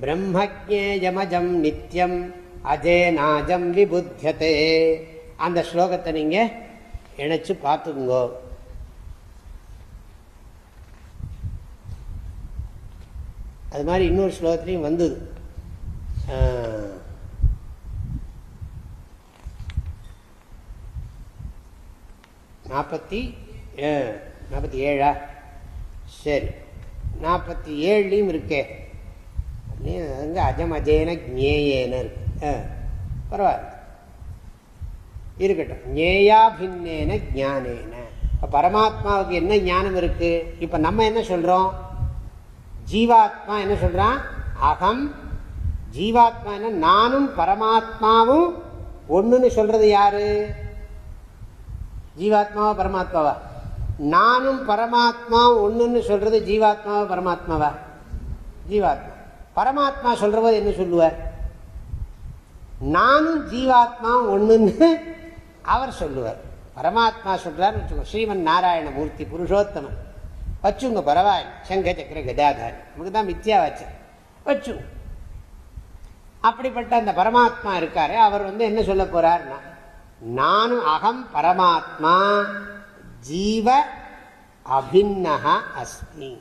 பிரம்மஜேயமஜம் நித்தியம் அஜேநாஜம் விபுத்தியதே. அந்த ஸ்லோகத்தை நீங்கள் இணைச்சு பார்த்துக்குங்கோ. அது மாதிரி இன்னொரு ஸ்லோகத்துலேயும் வந்தது. நாற்பத்தி நாற்பத்தி ஏழா? சரி. நாற்பத்தி ஏழுலையும் இருக்கே. அங்கே அஜம் அஜேன ஜேயேன இருக்கு பரவாயில்ல. இருக்கட்டும். ஞேயாபின்னேன ஜானேன இப்போ பரமாத்மாவுக்கு என்ன ஞானம் இருக்கு? இப்போ நம்ம என்ன சொல்கிறோம் ஜீவாத்மா என்ன சொல்கிறான் அகம். ஜீவாத்மா என்ன? நானும் பரமாத்மாவும் ஒன்றுன்னு சொல்கிறது யாரு? ஜீவாத்மாவா பரமாத்மாவா? நானும் பரமாத்மா ஒன்றுன்னு சொல்கிறது ஜீவாத்மாவா பரமாத்மாவா? ஜீவாத்மா. பரமாத்மா சொல்கிற என்ன சொல்லுவார் நானும் ஜீவாத்மா ஒன்றுன்னு அவர் சொல்லுவார். பரமாத்மா சொல்கிறார் வச்சுக்கோ ஸ்ரீமன் நாராயணமூர்த்தி புருஷோத்தமன். வச்சுங்க பரவாயில்ல. சங்க சக்கர கதாதாரி நமக்கு தான் மித்தியா வச்சு. வச்சுங்க அப்படிப்பட்ட அந்த பரமாத்மா இருக்காரு அவர் வந்து என்ன சொல்ல போறாருன்னா நானும் அகம் பரமாத்மா ஜீவ அபின்னக அஸ்மி.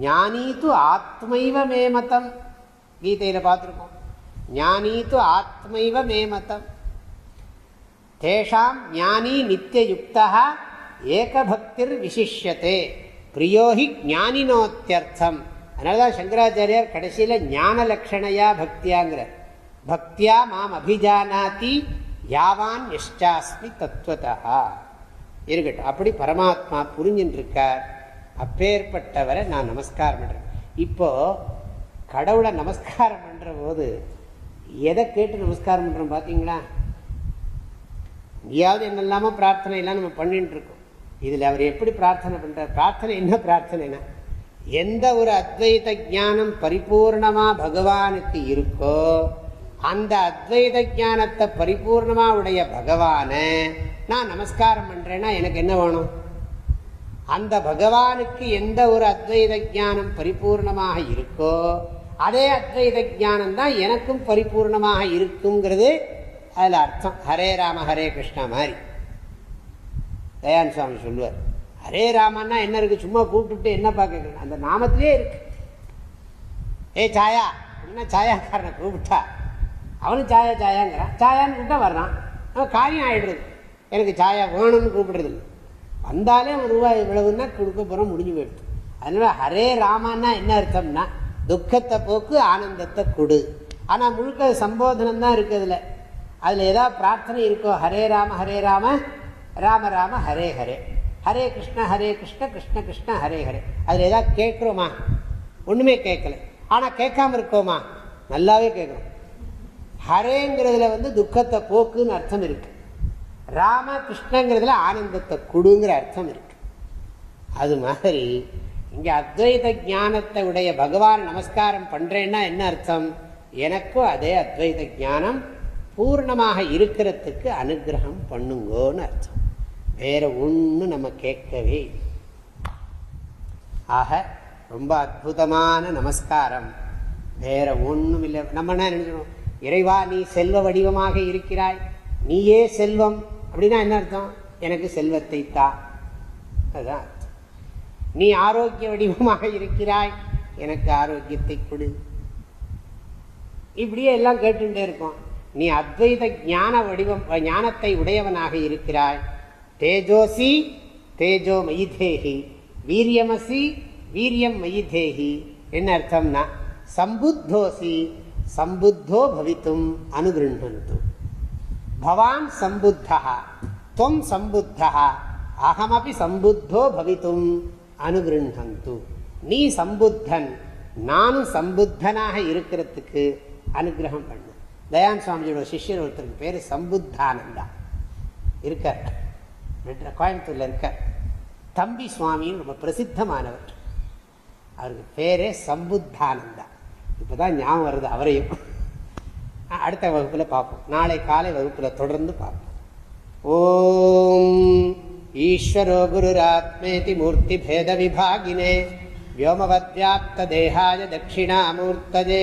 ஞானி து ஆத்மைவ மேமதம் கீதையில் பார்த்துருக்கோம். ஞானி து ஆத்மைவ மேமதம் தேஷாம் ஞானி நித்தியயுக்தா ஏகபக்திர் விசிஷ்யத்தே பிரியோஹி ஞானினோத்தியர்த்தம் அதனால தான் சங்கராச்சாரியார் கடைசியில் ஞான லக்ஷணையா பக்தியாங்கிறார் பக்தியா மாம் அபிஜானாதி யாவான் எஷ்டாஸ்மி தத்துவதா இருக்கட்டும் அப்படி பரமாத்மா புரிஞ்சின்றிருக்கார். அப்பேற்பட்டவரை நான் நமஸ்காரம் பண்ணுறேன் இப்போ கடவுளை நமஸ்காரம் பண்ணுற போது எதை கேட்டு நமஸ்காரம் பண்ணுறோம் பார்த்தீங்களா எங்கேயாவது என்னெல்லாமோ பிரார்த்தனை எல்லாம் நம்ம பண்ணிட்டு இருக்கோம். இதில் அவர் எப்படி பிரார்த்தனை பண்ணுறார் பிரார்த்தனை என்ன பிரார்த்தனைனா எந்த ஒரு அத்வைத ஜானம் பரிபூர்ணமாக பகவானுக்கு இருக்கோ அந்த அத்வைத ஜானத்தை பரிபூர்ணமா உடைய பகவான நான் நமஸ்காரம் பண்ணுறேன்னா எனக்கு என்ன வேணும்? அந்த பகவானுக்கு எந்த ஒரு அத்வைத ஜானம் பரிபூர்ணமாக இருக்கோ அதே அத்வைத ஜானம் தான் எனக்கும் பரிபூர்ணமாக இருக்குங்கிறது அதில் அர்த்தம் ஹரே ராம ஹரே கிருஷ்ணா மாதிரி. தயான் சுவாமி சொல்லுவார் ஹரே ராமன்னா என்ன இருக்குது சும்மா கூப்பிட்டு என்ன பார்க்க அந்த நாமத்திலே இருக்கு. ஏ சாயா என்ன சாயாக்காரனை கூப்பிட்டா? அவனும் சாயா சாயாங்கிறான் சாயான்னு கூப்பிட்டா வர்றான். அவன் காரியம் ஆகிடுறது எனக்கு சாயா வேணும்னு கூப்பிடுறது இல்லை. வந்தாலே ஒரு ரூபாய் இவ்வளவுன்னா கொடுக்க போகிறோம் முடிஞ்சு போயிடுது. அதனால ஹரே ராமான்னா என்ன அர்த்தம்னா துக்கத்தை போக்கு ஆனந்தத்தை கொடு. ஆனால் முழுக்க சம்போதனம் தான் இருக்குது அதில். அதில் ஏதாவது பிரார்த்தனை இருக்கோ ஹரே ராம ஹரே ராம ராம ராம ஹரே ஹரே. ஹரே கிருஷ்ண ஹரே கிருஷ்ண கிருஷ்ண கிருஷ்ண ஹரே ஹரே. அதில் ஏதாவது கேட்குறோமா? ஒன்றுமே கேட்கல. ஆனால் கேட்காம இருக்கோமா? நல்லாவே கேட்குறோம். ஹரேங்கிறதுல வந்து துக்கத்தை போக்குன்னு அர்த்தம் இருக்கு. ராம கிருஷ்ணங்கிறதுல ஆனந்தத்தை கொடுங்கிற அர்த்தம் இருக்கு. அது மாதிரி இங்கே அத்வைத ஞானத்தை உடைய பகவான் நமஸ்காரம் பண்ணுறேன்னா என்ன அர்த்தம்? எனக்கும் அதே அத்வைத ஞானம் பூர்ணமாக இருக்கிறதுக்கு அனுகிரகம் பண்ணுங்கோன்னு அர்த்தம். வேற ஒன்று நம்ம கேட்கவே ஆக ரொம்ப அற்புதமான நமஸ்காரம். வேற ஒன்றும் இல்லை. நம்ம என்ன நினைக்கணும்? இறைவா நீ செல்வ வடிவமாக இருக்கிறாய். நீயே செல்வம். அப்படின்னா என்ன அர்த்தம்? எனக்கு செல்வத்தை தா. அதுதான் நீ ஆரோக்கிய வடிவமாக இருக்கிறாய். எனக்கு ஆரோக்கியத்தை கொடு. இப்படியே எல்லாம் கேட்டுட்டே இருக்கோம். நீ அத்வைத ஞான வடிவம் ஞானத்தை உடையவனாக இருக்கிறாய். தேஜோசி தேஜோ மயிதேகி வீரியமசி வீரியம் மயிதேகி என்ன அர்த்தம்னா சம்புத்தோசி சம்புத்தோ பவித்தும் அனுகிருண்ணந்து பவான் சம்புத்தா துவம் சம்புத்தா அகமபி சம்புத்தோ பவித்தும் அனுகிருண்ணந்து நீ சம்புத்தன் நானும் சம்புத்தனாக இருக்கிறதுக்கு அனுகிரகம் பண்ணு. தயான் சுவாமியோட சிஷ்யர் ஒருத்தருக்கு பேர் சம்புத்தானந்தா இருக்கார் கோயம்புத்தூரில் இருக்கார் தம்பி சுவாமின்னு ரொம்ப பிரசித்தமானவர் அவருக்கு பேரே சம்புத்தானந்தா இப்போ தான் ஞாபகம் வருது அவரையும் அடுத்த வகுப்பில் பார்ப்போம் நாளை காலை வகுப்பில் தொடர்ந்து பார்ப்போம் ஓம் ஈஸ்வரோ குருராத்மேதி மூர்த்தி பேத விபாகினே வியோமவத்யாப்த தேகாய தட்சிணாமூர்த்தஜே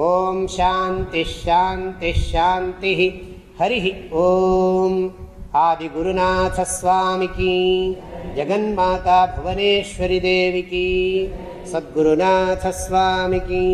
ॐ शान्तिश्शान्तिश्शान्तिः हरिः ॐ आदिगुरुनाथस्वामिकी जगन्माता भुवनेश्वरिदेविकी सद्गुरुनाथस्वामिकी